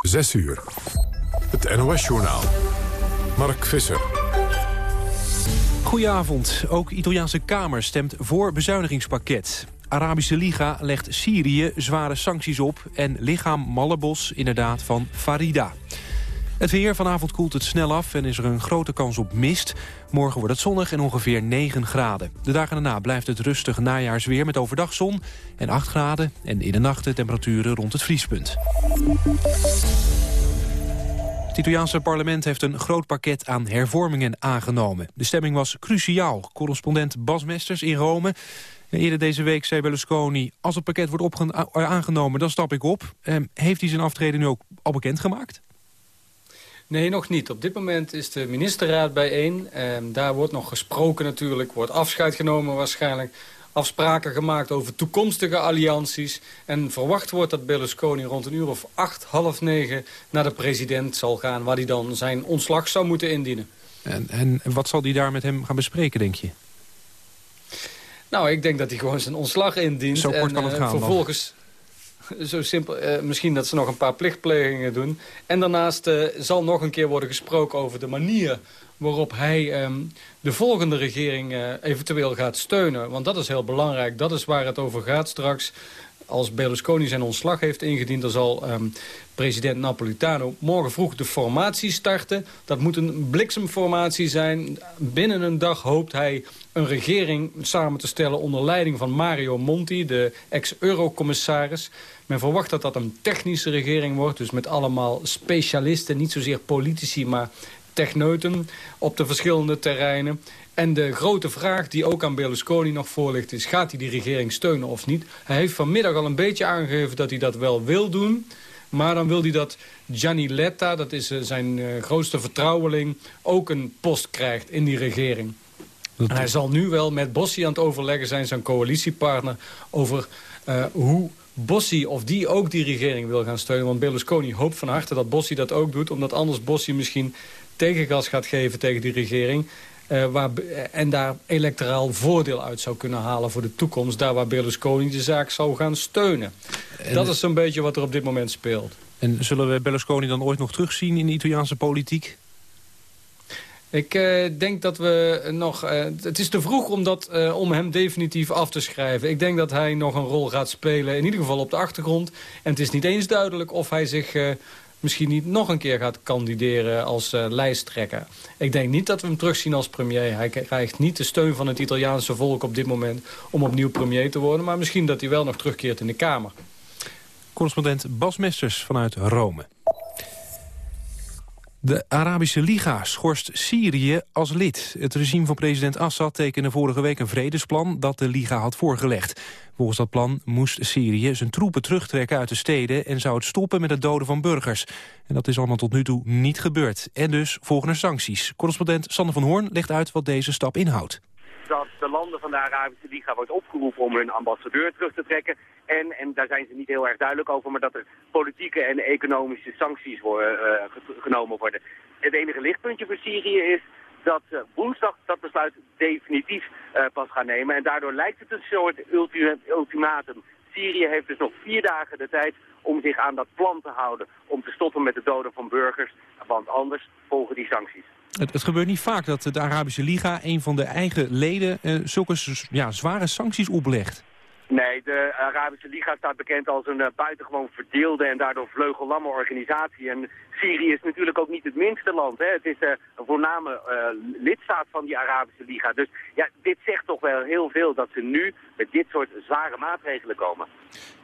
6 uur. Het NOS-journaal. Mark Visser. Goedenavond. Ook Italiaanse Kamer stemt voor bezuinigingspakket. Arabische Liga legt Syrië zware sancties op... en lichaam Mallebos inderdaad van Farida. Het weer, vanavond koelt het snel af en is er een grote kans op mist. Morgen wordt het zonnig en ongeveer 9 graden. De dagen daarna blijft het rustig najaarsweer met overdag zon en 8 graden... en in de nachten temperaturen rond het vriespunt. Het Italiaanse parlement heeft een groot pakket aan hervormingen aangenomen. De stemming was cruciaal. Correspondent Bas Mesters in Rome. Eerder deze week zei Berlusconi... als het pakket wordt aangenomen, dan stap ik op. Ehm, heeft hij zijn aftreden nu ook al bekendgemaakt? Nee, nog niet. Op dit moment is de ministerraad bijeen. Ehm, daar wordt nog gesproken natuurlijk, wordt afscheid genomen waarschijnlijk. Afspraken gemaakt over toekomstige allianties. En verwacht wordt dat Berlusconi rond een uur of acht, half negen... naar de president zal gaan, waar hij dan zijn ontslag zou moeten indienen. En, en wat zal hij daar met hem gaan bespreken, denk je? Nou, ik denk dat hij gewoon zijn ontslag indient. Zo kort kan het uh, gaan Vervolgens, zo simpel, uh, misschien dat ze nog een paar plichtplegingen doen. En daarnaast uh, zal nog een keer worden gesproken over de manier waarop hij um, de volgende regering uh, eventueel gaat steunen. Want dat is heel belangrijk. Dat is waar het over gaat straks. Als Berlusconi zijn ontslag heeft ingediend... dan zal um, president Napolitano morgen vroeg de formatie starten. Dat moet een bliksemformatie zijn. Binnen een dag hoopt hij een regering samen te stellen... onder leiding van Mario Monti, de ex-eurocommissaris. Men verwacht dat dat een technische regering wordt. Dus met allemaal specialisten, niet zozeer politici... maar techneuten op de verschillende terreinen. En de grote vraag die ook aan Berlusconi nog voor ligt is... gaat hij die regering steunen of niet? Hij heeft vanmiddag al een beetje aangegeven dat hij dat wel wil doen... Maar dan wil hij dat Gianni Letta, dat is uh, zijn uh, grootste vertrouweling... ook een post krijgt in die regering. En hij zal nu wel met Bossi aan het overleggen zijn, zijn coalitiepartner... over uh, hoe Bossi of die ook die regering wil gaan steunen. Want Berlusconi hoopt van harte dat Bossi dat ook doet... omdat anders Bossi misschien tegengas gaat geven tegen die regering... Uh, waar, en daar electoraal voordeel uit zou kunnen halen voor de toekomst. Daar waar Berlusconi de zaak zou gaan steunen. En dat is zo'n beetje wat er op dit moment speelt. En zullen we Berlusconi dan ooit nog terugzien in de Italiaanse politiek? Ik uh, denk dat we nog... Uh, het is te vroeg om, dat, uh, om hem definitief af te schrijven. Ik denk dat hij nog een rol gaat spelen, in ieder geval op de achtergrond. En het is niet eens duidelijk of hij zich misschien niet nog een keer gaat kandideren als uh, lijsttrekker. Ik denk niet dat we hem terugzien als premier. Hij krijgt niet de steun van het Italiaanse volk op dit moment om opnieuw premier te worden. Maar misschien dat hij wel nog terugkeert in de Kamer. Correspondent Bas Mesters vanuit Rome. De Arabische Liga schorst Syrië als lid. Het regime van president Assad tekende vorige week een vredesplan dat de Liga had voorgelegd. Volgens dat plan moest Syrië zijn troepen terugtrekken uit de steden... en zou het stoppen met het doden van burgers. En dat is allemaal tot nu toe niet gebeurd. En dus volgen er sancties. Correspondent Sander van Hoorn legt uit wat deze stap inhoudt dat de landen van de Arabische Liga wordt opgeroepen om hun ambassadeur terug te trekken. En, en daar zijn ze niet heel erg duidelijk over, maar dat er politieke en economische sancties worden, uh, genomen worden. Het enige lichtpuntje voor Syrië is dat uh, woensdag dat besluit definitief uh, pas gaan nemen. En daardoor lijkt het een soort ultimatum. Syrië heeft dus nog vier dagen de tijd om zich aan dat plan te houden. Om te stoppen met het doden van burgers. Want anders volgen die sancties. Het, het, gebeurt niet vaak dat de Arabische Liga, een van de eigen leden, uh, zulke ja, zware sancties oplegt. Nee, de Arabische Liga staat bekend als een uh, buitengewoon verdeelde en daardoor vleugellamme organisatie. En Syrië is natuurlijk ook niet het minste land. Hè. Het is uh, een voorname uh, lidstaat van die Arabische Liga. Dus ja, dit zegt toch wel heel veel dat ze nu met dit soort zware maatregelen komen.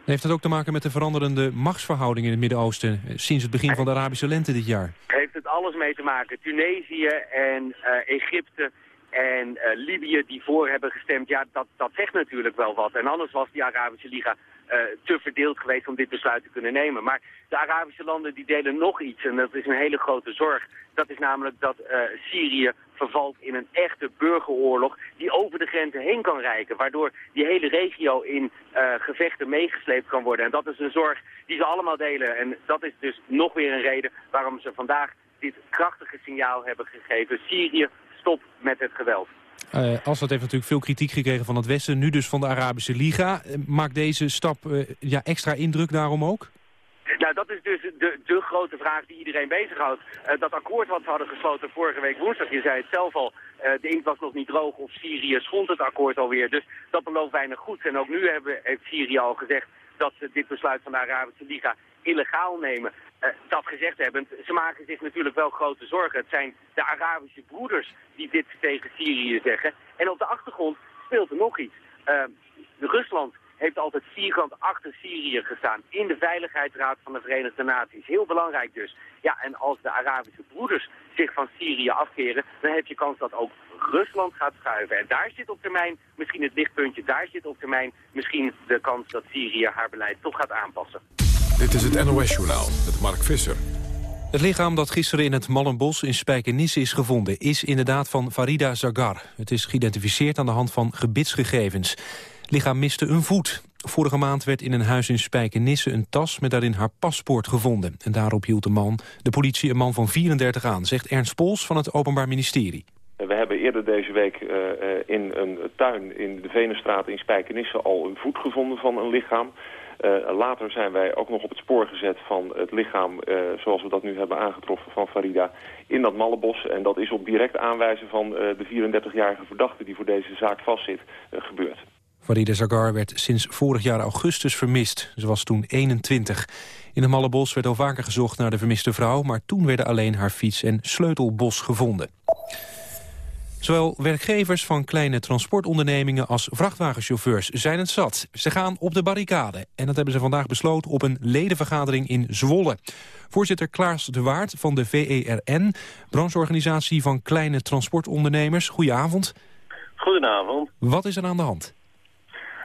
Heeft dat ook te maken met de veranderende machtsverhoudingen in het Midden-Oosten... sinds het begin van de Arabische lente dit jaar? Heeft het alles mee te maken. Tunesië en Egypte en uh, Libië die voor hebben gestemd, ja, dat, dat zegt natuurlijk wel wat. En anders was die Arabische Liga uh, te verdeeld geweest om dit besluit te kunnen nemen. Maar de Arabische landen die delen nog iets en dat is een hele grote zorg. Dat is namelijk dat uh, Syrië vervalt in een echte burgeroorlog die over de grenzen heen kan reiken. Waardoor die hele regio in gevechten meegesleept kan worden. En dat is een zorg die ze allemaal delen. En dat is dus nog weer een reden waarom ze vandaag dit krachtige signaal hebben gegeven. Syrië stop met het geweld. Uh, Assad heeft natuurlijk veel kritiek gekregen van het Westen, nu dus van de Arabische Liga. Uh, maakt deze stap uh, ja, extra indruk daarom ook? Nou, dat is dus de, de grote vraag die iedereen bezighoudt. Uh, dat akkoord wat ze hadden gesloten vorige week woensdag, je zei het zelf al, uh, de inkt was nog niet droog of Syrië schond het akkoord alweer. Dus dat belooft weinig goed. En ook nu hebben, heeft Syrië al gezegd dat ze dit besluit van de Arabische Liga illegaal nemen. Uh, dat gezegd hebben, ze maken zich natuurlijk wel grote zorgen. Het zijn de Arabische broeders die dit tegen Syrië zeggen. En op de achtergrond speelt er nog iets. Rusland heeft altijd vierkant achter Syrië gestaan in de Veiligheidsraad van de Verenigde Naties. Heel belangrijk dus. Ja, en als de Arabische broeders zich van Syrië afkeren, dan heb je kans dat ook Rusland gaat schuiven. En daar zit op termijn misschien het lichtpuntje, daar zit op termijn misschien de kans dat Syrië haar beleid toch gaat aanpassen. Dit is het NOS-journaal met Mark Visser. Het lichaam dat gisteren in het Mallenbos in Spijkenisse is gevonden... is inderdaad van Farida Zagar. Het is geïdentificeerd aan de hand van gebitsgegevens. Het lichaam miste een voet. Vorige maand werd in een huis in Spijkenisse een tas met daarin haar paspoort gevonden. En daarop hield de man, de politie een man van 34 aan, zegt Ernst Pols van het Openbaar Ministerie. We hebben eerder deze week uh, in een tuin in de Venenstraat in Spijkenisse al een voet gevonden van een lichaam. Uh, later zijn wij ook nog op het spoor gezet van het lichaam, uh, zoals we dat nu hebben aangetroffen van Farida, in dat Mallebos. En dat is op direct aanwijzen van de 34-jarige verdachte die voor deze zaak vastzit gebeurd. Farida Zagar werd sinds vorig jaar augustus vermist. Ze was toen 21. In de Mallebos werd al vaker gezocht naar de vermiste vrouw... maar toen werden alleen haar fiets en sleutelbos gevonden. Zowel werkgevers van kleine transportondernemingen als vrachtwagenchauffeurs zijn het zat. Ze gaan op de barricade en dat hebben ze vandaag besloten op een ledenvergadering in Zwolle. Voorzitter Klaas de Waard van de VERN, brancheorganisatie van kleine transportondernemers. Goedenavond. Goedenavond. Wat is er aan de hand?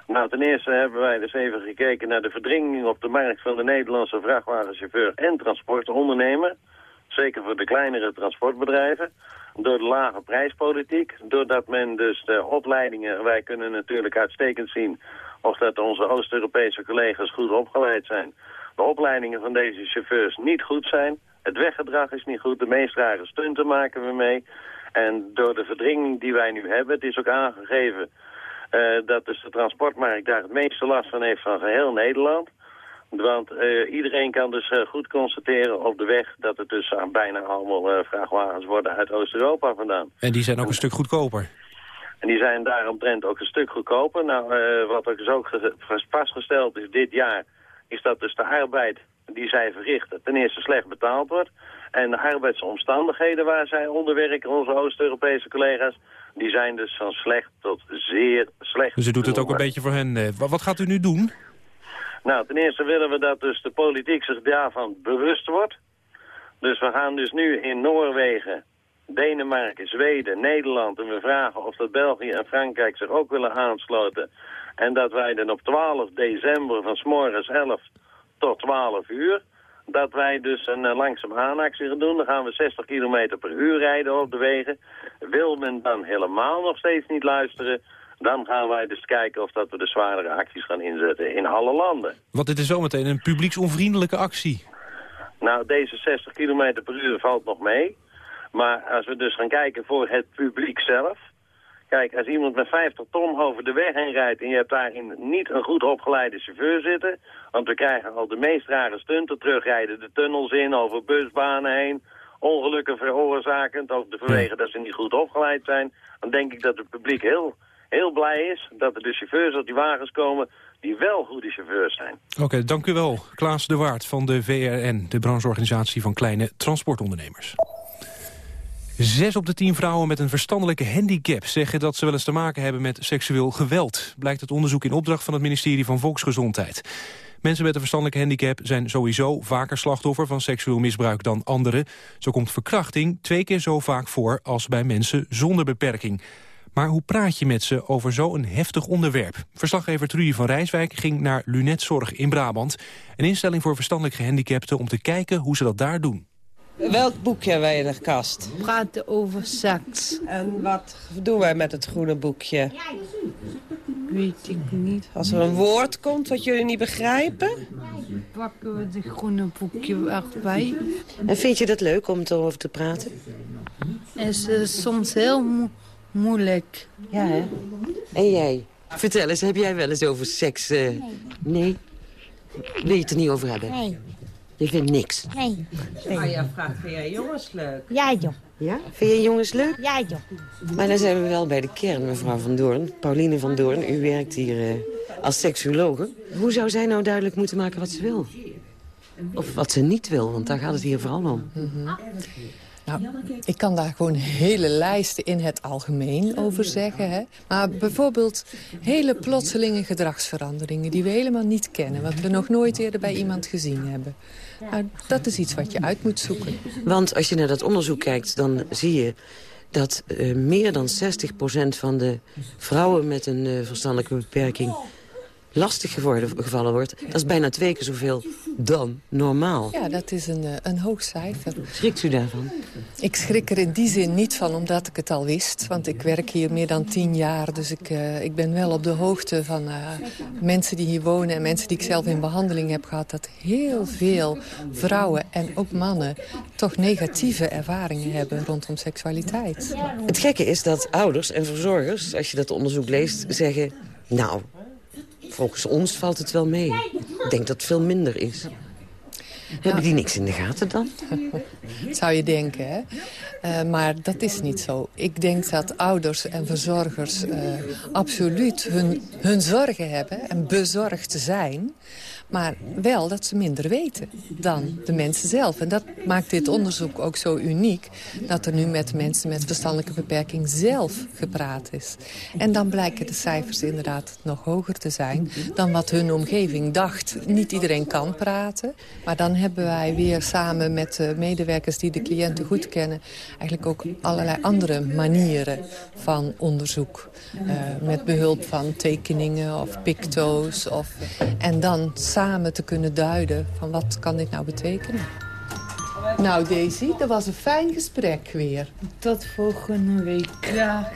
Nou, ten eerste hebben wij dus even gekeken naar de verdringing op de markt van de Nederlandse vrachtwagenchauffeur en transportondernemer. Zeker voor de kleinere transportbedrijven. Door de lage prijspolitiek. Doordat men dus de opleidingen, wij kunnen natuurlijk uitstekend zien of dat onze Oost-Europese collega's goed opgeleid zijn. De opleidingen van deze chauffeurs niet goed zijn. Het weggedrag is niet goed. De meest rare stunten maken we mee. En door de verdringing die wij nu hebben, het is ook aangegeven uh, dat dus de transportmarkt daar het meeste last van heeft van geheel Nederland. Want uh, iedereen kan dus uh, goed constateren op de weg dat het dus aan bijna allemaal vrachtwagens worden uit Oost-Europa vandaan. En die zijn ook een stuk goedkoper? En die zijn daaromtrent ook een stuk goedkoper. Nou, wat er dus ook vastgesteld is dit jaar, is dat dus de arbeid die zij verrichten ten eerste slecht betaald wordt. En de arbeidsomstandigheden waar zij onderwerken, onze Oost-Europese collega's, die zijn dus van slecht tot zeer slecht. Dus u doet het ook een beetje voor hen. Eh, wat gaat u nu doen? Nou, ten eerste willen we dat dus de politiek zich daarvan bewust wordt. Dus we gaan dus nu in Noorwegen, Denemarken, Zweden, Nederland... en we vragen of dat België en Frankrijk zich ook willen aansluiten. En dat wij dan op 12 december van s morgens 11 tot 12 uur dat wij dus een uh, langzaam aanactie gaan doen. Dan gaan we 60 km per uur rijden op de wegen. Wil men dan helemaal nog steeds niet luisteren... dan gaan wij dus kijken of dat we de zwaardere acties gaan inzetten in alle landen. Want dit is zometeen een publieksonvriendelijke actie. Nou, deze 60 km per uur valt nog mee. Maar als we dus gaan kijken voor het publiek zelf... Kijk, als iemand met 50 ton over de weg heen rijdt... en je hebt daarin niet een goed opgeleide chauffeur zitten... want we krijgen al de meest rare stunten terugrijden... de tunnels in, over busbanen heen... ongelukken veroorzakend, of de vanwege dat ze niet goed opgeleid zijn... dan denk ik dat het publiek heel, heel blij is... dat er de chauffeurs op die wagens komen die wel goede chauffeurs zijn. Oké, dank u wel. Klaas de Waard van de VRN, de brancheorganisatie van kleine transportondernemers. Zes op de tien vrouwen met een verstandelijke handicap zeggen dat ze wel eens te maken hebben met seksueel geweld. Blijkt het onderzoek in opdracht van het ministerie van Volksgezondheid. Mensen met een verstandelijke handicap zijn sowieso vaker slachtoffer van seksueel misbruik dan anderen. Zo komt verkrachting twee keer zo vaak voor als bij mensen zonder beperking. Maar hoe praat je met ze over zo'n heftig onderwerp? Verslaggever Trudy van Rijswijk ging naar Lunetzorg in Brabant. Een instelling voor verstandelijk gehandicapten om te kijken hoe ze dat daar doen. Welk boekje hebben wij in de kast? Praten over seks. En wat doen wij met het groene boekje? Weet ik niet. Als er een woord komt wat jullie niet begrijpen? Pakken we het groene boekje erbij. En vind je dat leuk om het erover te praten? Het is soms heel moeilijk. Ja, hè? En jij? Vertel eens, heb jij wel eens over seks? Uh... Nee. nee? Wil je het er niet over hebben? Nee. Je vindt niks. Nee. Maar jij vraagt, vind jij jongens leuk? Ja, joh. Ja? Vind je jongens leuk? Ja, joh. Maar dan zijn we wel bij de kern, mevrouw Van Doorn. Pauline Van Doorn, u werkt hier eh, als seksuologe. Hoe zou zij nou duidelijk moeten maken wat ze wil? Of wat ze niet wil, want daar gaat het hier vooral om. Ik kan daar gewoon hele lijsten in het algemeen over zeggen. Hè? Maar bijvoorbeeld hele plotselinge gedragsveranderingen... die we helemaal niet kennen, wat we nog nooit eerder bij iemand gezien hebben. Nou, dat is iets wat je uit moet zoeken. Want als je naar dat onderzoek kijkt, dan zie je dat eh, meer dan 60% van de vrouwen met een eh, verstandelijke beperking lastig geworden, gevallen wordt. Dat is bijna twee keer zoveel dan normaal. Ja, dat is een, eh, een hoog cijfer. Schrikt u daarvan? Ik schrik er in die zin niet van, omdat ik het al wist. Want ik werk hier meer dan tien jaar. Dus ik, eh, ik ben wel op de hoogte van eh, mensen die hier wonen... en mensen die ik zelf in behandeling heb gehad... dat heel veel vrouwen en ook mannen toch negatieve ervaringen hebben rondom seksualiteit. Het gekke is dat ouders en verzorgers, als je dat onderzoek leest, zeggen... nou, volgens ons valt het wel mee. Ik denk dat het veel minder is. Hebben die niks in de gaten dan? Zou je denken, hè? Eh, maar dat is niet zo. Ik denk dat ouders en verzorgers eh, absoluut hun, hun zorgen hebben... en bezorgd zijn. Maar wel dat ze minder weten dan de mensen zelf. En dat maakt dit onderzoek ook zo uniek... dat er nu met mensen met verstandelijke beperking zelf gepraat is. En dan blijken de cijfers inderdaad nog hoger te zijn... dan wat hun omgeving dacht. Niet iedereen kan praten. Maar dan hebben wij weer samen met de medewerkers die de cliënten goed kennen... eigenlijk ook allerlei andere manieren van onderzoek. Uh, met behulp van tekeningen of picto's. Of, en dan samen te kunnen duiden van wat kan dit nou betekenen. Nou Daisy, dat was een fijn gesprek weer. Tot volgende week. Ja.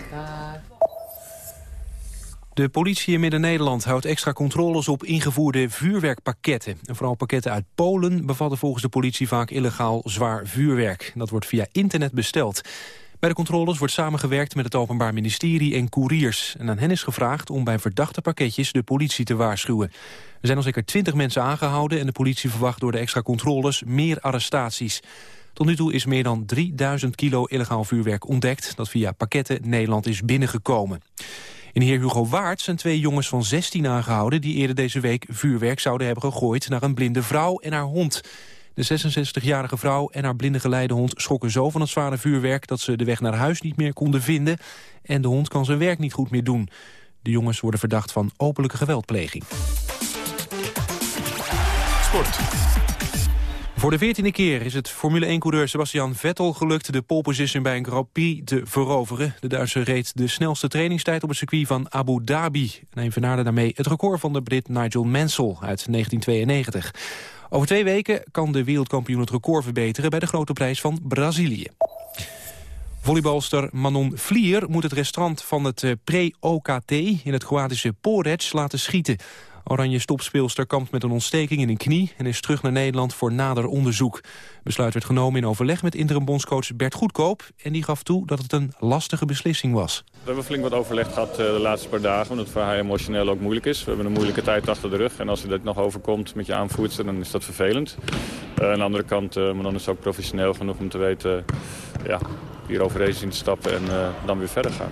De politie in Midden-Nederland houdt extra controles op ingevoerde vuurwerkpakketten. En vooral pakketten uit Polen bevatten volgens de politie vaak illegaal zwaar vuurwerk. Dat wordt via internet besteld. Bij de controles wordt samengewerkt met het Openbaar Ministerie en couriers. En aan hen is gevraagd om bij verdachte pakketjes de politie te waarschuwen. Er zijn al zeker twintig mensen aangehouden... en de politie verwacht door de extra controles meer arrestaties. Tot nu toe is meer dan 3000 kilo illegaal vuurwerk ontdekt... dat via pakketten Nederland is binnengekomen. In heer Hugo Waard zijn twee jongens van 16 aangehouden... die eerder deze week vuurwerk zouden hebben gegooid naar een blinde vrouw en haar hond. De 66-jarige vrouw en haar blinde geleidehond schrokken zo van het zware vuurwerk... dat ze de weg naar huis niet meer konden vinden... en de hond kan zijn werk niet goed meer doen. De jongens worden verdacht van openlijke geweldpleging. Sport. Voor de veertiende keer is het Formule 1-coureur Sebastian Vettel gelukt de pole position bij een Grand Prix te veroveren. De Duitser reed de snelste trainingstijd op het circuit van Abu Dhabi. En hij vernaarde daarmee het record van de Brit Nigel Mansell uit 1992. Over twee weken kan de wereldkampioen het record verbeteren bij de grote prijs van Brazilië. Volleybalster Manon Vlier moet het restaurant van het eh, pre-OKT in het Kroatische Porec laten schieten. Oranje stopspeelster kampt met een ontsteking in een knie... en is terug naar Nederland voor nader onderzoek. Besluit werd genomen in overleg met interimbondscoach Bert Goedkoop... en die gaf toe dat het een lastige beslissing was. We hebben flink wat overlegd gehad eh, de laatste paar dagen... omdat het voor haar emotioneel ook moeilijk is. We hebben een moeilijke tijd achter de rug. En als je dat nog overkomt met je aanvoerster, dan is dat vervelend. Uh, aan de andere kant, uh, maar dan is ook professioneel genoeg om te weten... ja, hier overheen zien te stappen en dan weer verder gaan.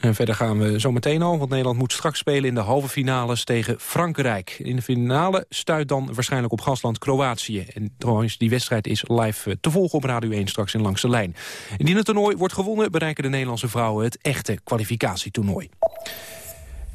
En verder gaan we zo meteen al, want Nederland moet straks spelen in de halve finales tegen Frankrijk. In de finale stuit dan waarschijnlijk op gastland Kroatië. En trouwens, die wedstrijd is live te volgen op Radio 1 straks in Langs de Lijn. Indien het toernooi wordt gewonnen, bereiken de Nederlandse vrouwen het echte kwalificatietoernooi.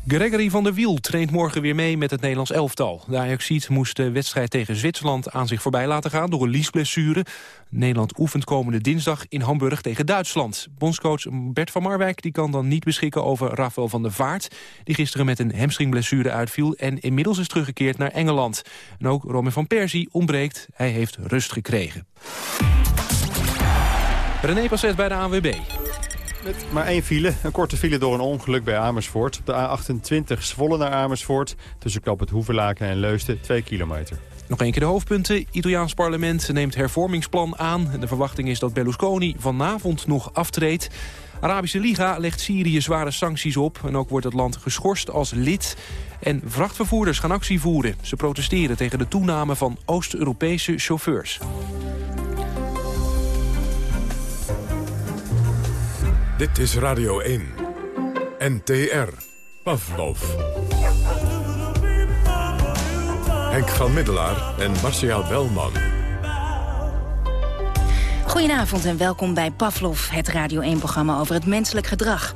Gregory van der Wiel traint morgen weer mee met het Nederlands elftal. De Ajaxiet moest de wedstrijd tegen Zwitserland aan zich voorbij laten gaan... door een liesblessure. Nederland oefent komende dinsdag in Hamburg tegen Duitsland. Bondscoach Bert van Marwijk die kan dan niet beschikken over Rafael van der Vaart... die gisteren met een hamstringblessure uitviel... en inmiddels is teruggekeerd naar Engeland. En ook Romain van Persie ontbreekt. Hij heeft rust gekregen. René Passet bij de ANWB. Met maar één file, een korte file door een ongeluk bij Amersfoort. Op de A28 Zwolle naar Amersfoort, tussen knop het Hoevelaken en Leusden, 2 kilometer. Nog een keer de hoofdpunten. Italiaans parlement neemt hervormingsplan aan. De verwachting is dat Berlusconi vanavond nog aftreedt. Arabische Liga legt Syrië zware sancties op... en ook wordt het land geschorst als lid. En vrachtvervoerders gaan actie voeren. Ze protesteren tegen de toename van Oost-Europese chauffeurs. Dit is Radio 1. NTR. Pavlov. Henk van Middelaar en Marcia Welman. Goedenavond en welkom bij Pavlov, het Radio 1-programma over het menselijk gedrag.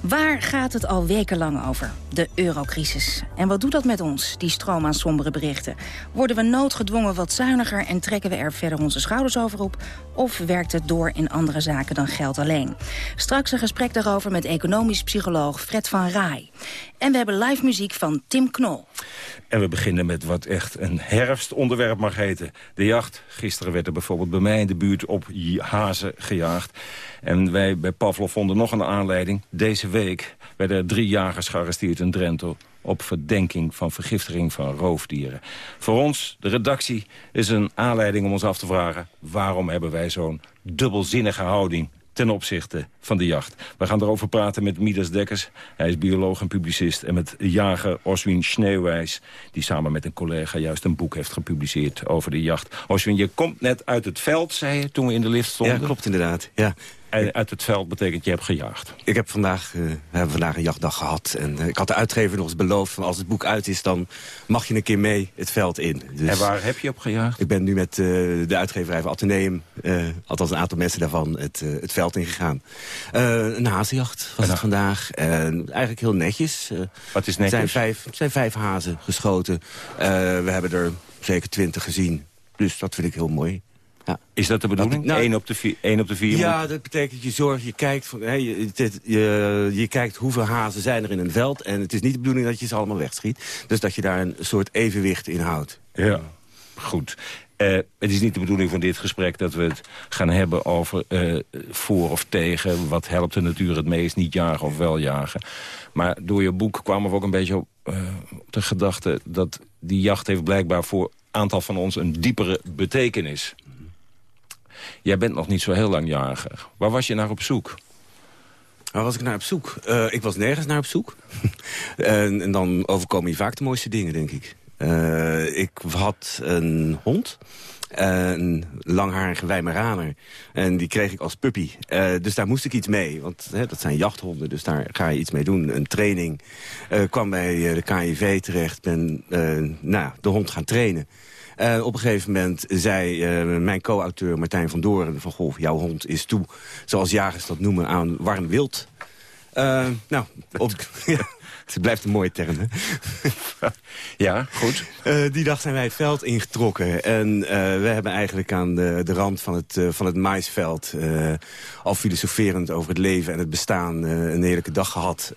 Waar gaat het al wekenlang over? De eurocrisis. En wat doet dat met ons, die stroom aan sombere berichten? Worden we noodgedwongen wat zuiniger en trekken we er verder onze schouders over op? Of werkt het door in andere zaken dan geld alleen? Straks een gesprek daarover met economisch psycholoog Fred van Rij. En we hebben live muziek van Tim Knol. En we beginnen met wat echt een herfstonderwerp mag heten. De jacht. Gisteren werd er bijvoorbeeld bij mij in de buurt op hazen gejaagd. En wij bij Pavlov vonden nog een aanleiding. Deze week werden er drie jagers gearresteerd in Drenthe op verdenking van vergiftiging van roofdieren. Voor ons, de redactie, is een aanleiding om ons af te vragen... waarom hebben wij zo'n dubbelzinnige houding ten opzichte van de jacht. We gaan erover praten met Midas Dekkers. Hij is bioloog en publicist. En met jager Oswin Sneeuwijs... die samen met een collega juist een boek heeft gepubliceerd over de jacht. Oswin, je komt net uit het veld, zei je, toen we in de lift stonden. Ja, klopt inderdaad. Ja. En uit het veld betekent je hebt gejaagd. Ik heb vandaag, uh, we hebben vandaag een jachtdag gehad. En uh, ik had de uitgever nog eens beloofd... van als het boek uit is, dan mag je een keer mee het veld in. Dus en waar heb je op gejaagd? Ik ben nu met uh, de uitgeverij van Atheneum... althans een aantal mensen daarvan, het, het veld ingegaan. een hazenjacht was het vandaag. eigenlijk heel netjes. Wat is netjes? Er zijn vijf, zijn vijf hazen geschoten. we hebben er zeker twintig gezien. Dus dat vind ik heel mooi. Ja. Is dat de bedoeling? Nou, Eén op, de vier, één op de vier? Ja, dat betekent dat je zorgt, je kijkt, van, hey, je, je, je, kijkt hoeveel hazen zijn er in een veld. En het is niet de bedoeling dat je ze allemaal wegschiet. Dus dat je daar een soort evenwicht in houdt. Ja, goed. Uh, het is niet de bedoeling van dit gesprek dat we het gaan hebben over uh, voor of tegen. Wat helpt de natuur het meest, niet jagen of wel jagen. Maar door je boek kwamen we ook een beetje op, uh, op de gedachte... dat die jacht heeft blijkbaar voor een aantal van ons een diepere betekenis. Jij bent nog niet zo heel lang jager. Waar was je naar op zoek? Waar was ik naar op zoek? Uh, ik was nergens naar op zoek. en, en, dan overkomen je vaak de mooiste dingen, denk ik. Uh, ik had een hond. Een langharige Weimaraner. En die kreeg ik als puppy. Uh, dus daar moest ik iets mee. Want hè, dat zijn jachthonden, dus daar ga je iets mee doen. Een training. Kwam bij de KIV terecht. Ben nou, de hond gaan trainen. Uh, op een gegeven moment zei uh, mijn co-auteur Martijn van Doren... van goh, jouw hond is toe, zoals jagers dat noemen, aan warm wild. Uh, nou, op, het blijft een mooie term, hè? ja, goed. die dag zijn wij het veld ingetrokken. En we hebben eigenlijk aan de, de rand van het, van het maisveld... al filosoferend over het leven en het bestaan een heerlijke dag gehad.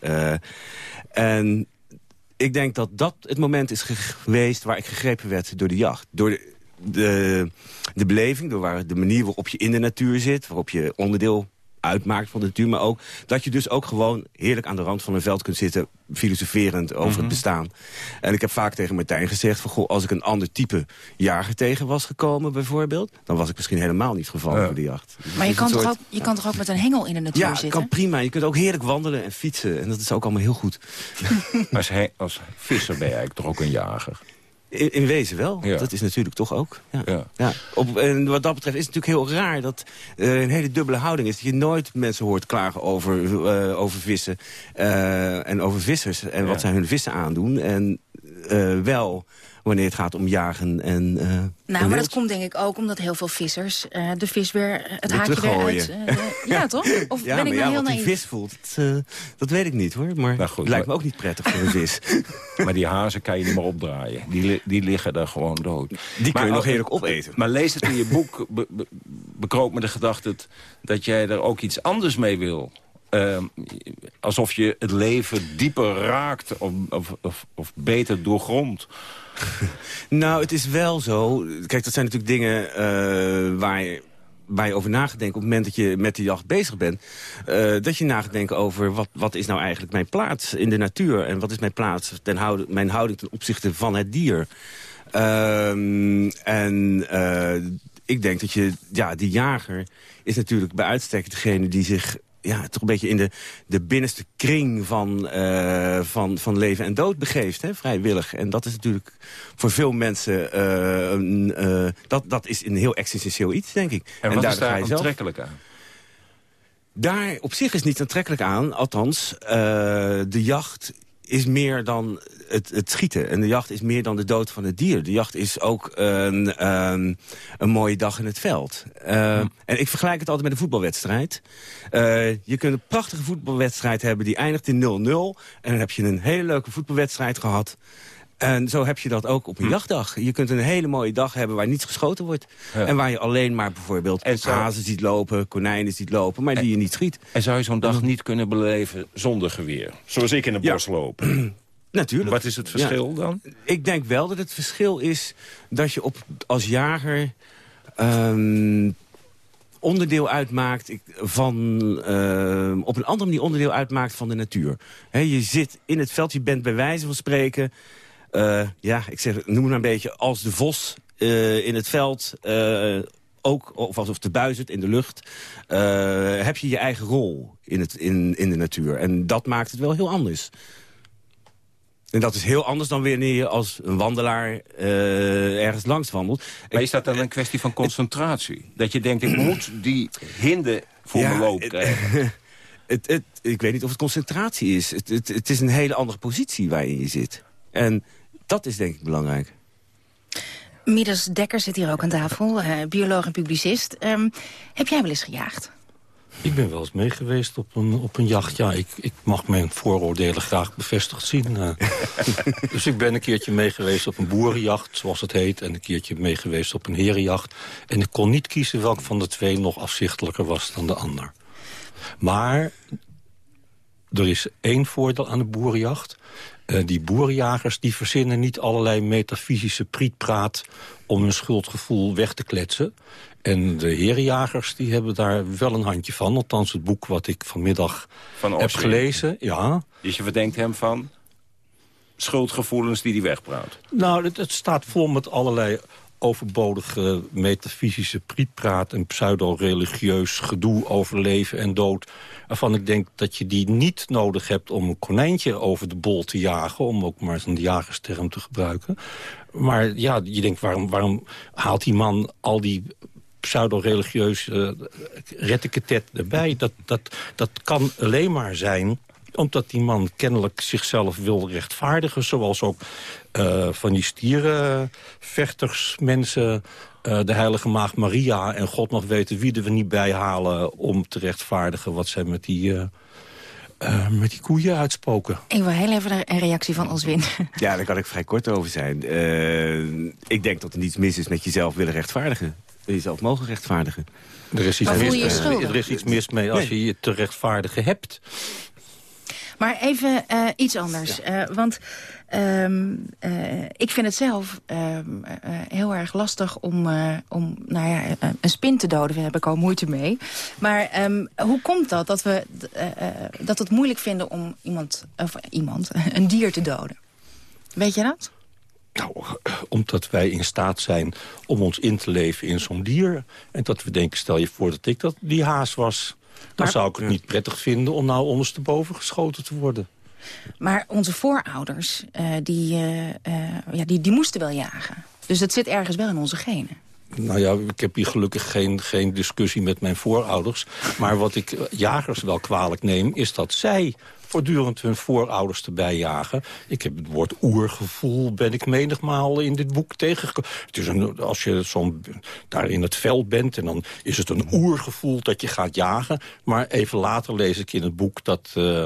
en ik denk dat dat het moment is geweest waar ik gegrepen werd door de jacht. Door de, de, de beleving, door waar, de manier waarop je in de natuur zit... waarop je onderdeel uitmaakt van de natuur. Maar ook dat je dus ook gewoon heerlijk aan de rand van een veld kunt zitten... filosoferend over het mhm. bestaan. En ik heb vaak tegen Martijn gezegd... Van, goh, als ik een ander type jager tegen was gekomen bijvoorbeeld... dan was ik misschien helemaal niet gevallen voor de jacht. Dus maar je kan, toch ook, je kan toch ook met een hengel in de natuur ja, zitten? Ja, kan prima. Je kunt ook heerlijk wandelen en fietsen. En dat is ook allemaal heel goed. als, als visser ben je eigenlijk toch ook een jager? In, in, wezen wel. Dat is natuurlijk toch ook. Ja. ja. Op, en wat dat betreft is het natuurlijk heel raar dat uh, een hele dubbele houding is. Dat je nooit mensen hoort klagen over, uh, over vissen uh, en over vissers. En wat zij hun vissen aandoen. En wel wanneer het gaat om jagen en uh, Nou, maar dat komt denk ik ook omdat heel veel vissers uh, de vis weer het weer haakje weer uit... Uh, ja, toch? Of ja, ben ik ja, heel wat die vis voelt, dat, dat, weet ik niet hoor. Maar nou, goed, het lijkt me ook niet prettig voor een vis. maar die hazen kan je niet meer opdraaien. Die, die liggen daar gewoon dood. Die maar, kun je nog heerlijk opeten. Maar lees het in je boek, be, be, bekroop me de gedachte dat jij er ook iets anders mee wil. Uh, alsof je het leven dieper raakt of, of, of, beter doorgrondt. nou, het is wel zo. Kijk, dat zijn natuurlijk dingen uh, waar je waar je over na gaat denken op het moment dat je met de jacht bezig bent... Uh, dat je na gaat denken over wat, wat is nou eigenlijk mijn plaats in de natuur... en wat is mijn plaats, ten houden, mijn houding ten opzichte van het dier. Uh, en uh, ik denk dat je, ja, die jager is natuurlijk bij uitstek degene die zich ja, toch een beetje in de, de binnenste kring van, uh, van, van leven en dood begeeft. Hè, vrijwillig. En dat is natuurlijk voor veel mensen... Uh, dat, dat is een heel existentieel iets, denk ik. En, en wat is daar aantrekkelijk aan? Daar op zich is niet aantrekkelijk aan. Althans, de jacht is meer dan het, het, schieten. En de jacht is meer dan de dood van het dier. De jacht is ook een, een, een mooie dag in het veld. Uh, En ik vergelijk het altijd met een voetbalwedstrijd. Uh, je kunt een prachtige voetbalwedstrijd hebben die eindigt in 0-0. En dan heb je een hele leuke voetbalwedstrijd gehad. En zo heb je dat ook op een hm. jachtdag. Je kunt een hele mooie dag hebben waar niets geschoten wordt. En waar je alleen maar bijvoorbeeld en hazen ziet lopen, konijnen ziet lopen... maar die je niet schiet. En zou je zo'n dag niet kunnen beleven zonder geweer? Zoals ik in het bos loop. Natuurlijk. Wat is het verschil dan? Ik denk wel dat het verschil is dat je op, als jager... Um, onderdeel uitmaakt van, uh, op een andere manier onderdeel uitmaakt van de natuur. He, je zit in het veld, je bent bij wijze van spreken ja, ik zeg, noem het maar een beetje als de vos uh, in het veld... Uh, ook, of alsof de buizerd in de lucht, heb je je eigen rol in, het, in, in de natuur. En dat maakt het wel heel anders. En dat is heel anders dan wanneer je als een wandelaar ergens langs wandelt. Maar is dat dan een kwestie van concentratie? Dat je denkt, ik moet die hinde voor ja, me krijgen? Het, het, ik weet niet of het concentratie is. Het, het, het is een hele andere positie waarin je zit. En dat is denk ik belangrijk. Midas Dekker zit hier ook aan tafel, uh, bioloog en publicist. Um, heb jij wel eens gejaagd? Ik ben wel eens meegeweest op een, op een jacht. Ja, ik, ik mag mijn vooroordelen graag bevestigd zien. Uh, dus ik ben een keertje meegeweest op een boerenjacht, zoals het heet. En een keertje meegeweest op een herenjacht. En ik kon niet kiezen welk van de twee nog afzichtelijker was dan de ander. Maar er is één voordeel aan de boerenjacht. Uh, die boerenjagers die verzinnen niet allerlei metafysische prietpraat... om hun schuldgevoel weg te kletsen. En de herenjagers die hebben daar wel een handje van. Althans het boek wat ik vanmiddag van heb gelezen. Ja. Dus je verdenkt hem van schuldgevoelens die hij wegpraat? Nou, het, het staat vol met allerlei overbodige metafysische prietpraat... en pseudo-religieus gedoe over leven en dood... waarvan ik denk dat je die niet nodig hebt om een konijntje over de bol te jagen... om ook maar een jagersterm te gebruiken. Maar ja, je denkt, waarom, waarom haalt die man al die pseudo-religieus uh, erbij? Dat, dat, dat kan alleen maar zijn omdat die man kennelijk zichzelf wil rechtvaardigen. Zoals ook uh, van die stierenvechters, mensen... Uh, de heilige maagd Maria en God nog weten wie er we niet bijhalen... om te rechtvaardigen wat zij met die... Uh, met die koeien uitspoken. Ik wil heel even een reactie van ons winnen. Ja, daar kan ik vrij kort over zijn. Uh, ik denk dat er niets mis is met jezelf willen rechtvaardigen. Jezelf mogen rechtvaardigen. Er is iets, mis, er is iets mis mee als je je te rechtvaardigen hebt. Maar even uh, iets anders. Uh, want um, uh, ik vind het zelf ehm, heel erg lastig om, om nou ja, een spin te doden. Daar heb ik al moeite mee. Maar um, hoe komt dat dat we dat het moeilijk vinden om iemand, of iemand, een dier te doden? Weet je dat? Nou, omdat wij in staat zijn om ons in te leven in zo'n dier. En dat we denken, stel je voor dat ik dat die haas was. Dan zou ik het niet prettig vinden om nou ondersteboven geschoten te worden. Maar onze voorouders, uh, die, uh, uh, ja, die, die moesten wel jagen. Dus het zit ergens wel in onze genen. Nou ja, ik heb hier gelukkig geen, geen discussie met mijn voorouders. Maar wat ik jagers wel kwalijk neem, is dat zij voortdurend hun voorouders erbij jagen. Ik heb het woord oergevoel, ben ik menigmaal in dit boek tegengekomen. Het is een, als je zo daar in het veld bent en dan is het een oergevoel dat je gaat jagen. Maar even later lees ik in het boek dat... Uh,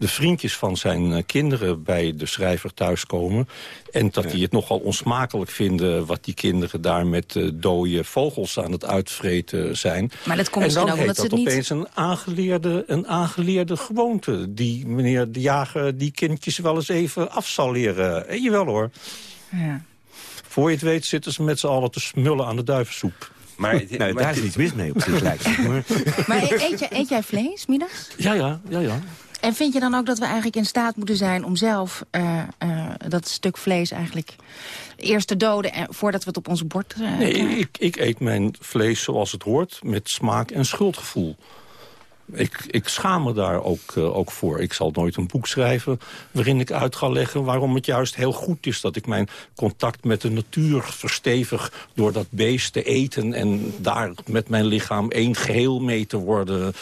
de vriendjes van zijn eh, kinderen bij de schrijver thuiskomen. En dat die het nogal onsmakelijk vinden... wat die kinderen daar met uh, dode vogels aan het uitvreten zijn. Maar dat komt en dan heet dat niet... opeens een aangeleerde, een aangeleerde gewoonte. Die meneer de jager die kindjes wel eens even af zal leren. En jawel hoor. Ja. Voor je het weet zitten ze met z'n allen te smullen aan de duivensoep. Maar, nou, daar is niets mis mee op zich lijkt maar, maar eet, je, eet jij vlees, middags? Ja, ja, ja, ja. En vind je dan ook dat we eigenlijk in staat moeten zijn om zelf uh, uh, dat stuk vlees eigenlijk eerst te doden en, voordat we het op ons bord uh, Nee, ik, ik, eet mijn vlees zoals het hoort, met smaak en schuldgevoel. Ik, ik schaam me daar ook, uh, ook voor. Ik zal nooit een boek schrijven waarin ik uit ga leggen... waarom het juist heel goed is dat ik mijn contact met de natuur verstevig... door dat beest te eten en daar met mijn lichaam één geheel mee te worden.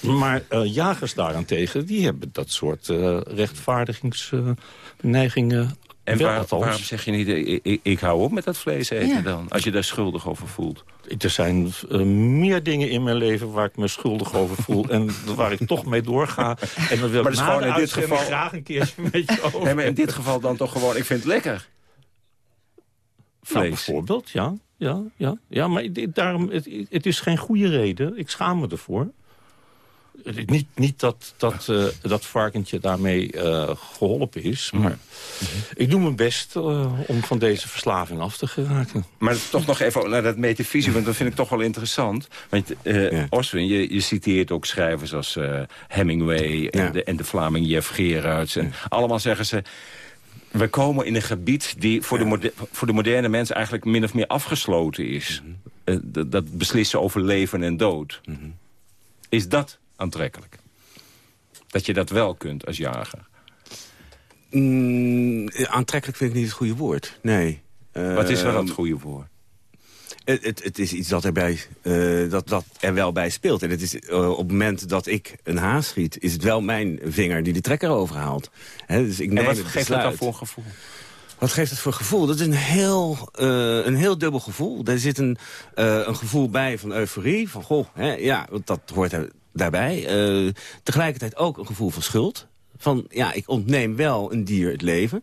Maar uh, jagers daarentegen, die hebben dat soort uh, rechtvaardigingsneigingen en waar, waarom zeg je niet, ik, ik, hou op met dat vlees eten Ja. dan? Als je daar schuldig over voelt. Er zijn eh, meer dingen in mijn leven waar ik me schuldig over voel. en waar ik toch mee doorga. En dan wil Maar ik na gewoon in dit geval- graag een keer met je over. Nee, maar in dit geval dan toch gewoon, ik vind het lekker. Nou, Vlees. bijvoorbeeld, ja. Ja, ja, ja maar daarom, het, het is geen goede reden. Ik schaam me ervoor. Het- Niet, niet dat dat, eh, dat varkentje daarmee eh, geholpen is. Maar ik doe mijn best eh, om van deze verslaving af te geraken. Maar toch nog even naar dat metafysiek, want dat vind ik toch wel interessant. Want eh Oswin, je, je citeert ook schrijvers als eh, Hemingway en, de, en de Vlaming Jeff Gerards. En allemaal zeggen ze, we komen in een gebied die voor, de, voor de moderne mens eigenlijk min of meer afgesloten is. Eh, dat- dat beslissen over leven en dood. Is dat aantrekkelijk? Dat je dat wel kunt als jager? Mm, aantrekkelijk vind ik niet het goede woord, nee. Wat is wel Ehm, het goede woord? Het, het, het is iets dat, erbij, eh, dat, dat er wel bij speelt. En het is, eh, op het moment dat ik een haas schiet... is het wel mijn vinger die de trekker overhaalt. Hè, dus ik En neem wat het geeft dat dan voor gevoel? Wat geeft het voor gevoel? Dat is een heel, eh, een heel dubbel gevoel. Er zit een, een gevoel bij van euforie. Van, goh, hè, ja, want dat hoort er, daarbij. Eh, tegelijkertijd ook een gevoel van schuld. Van, ja, ik ontneem wel een dier het leven.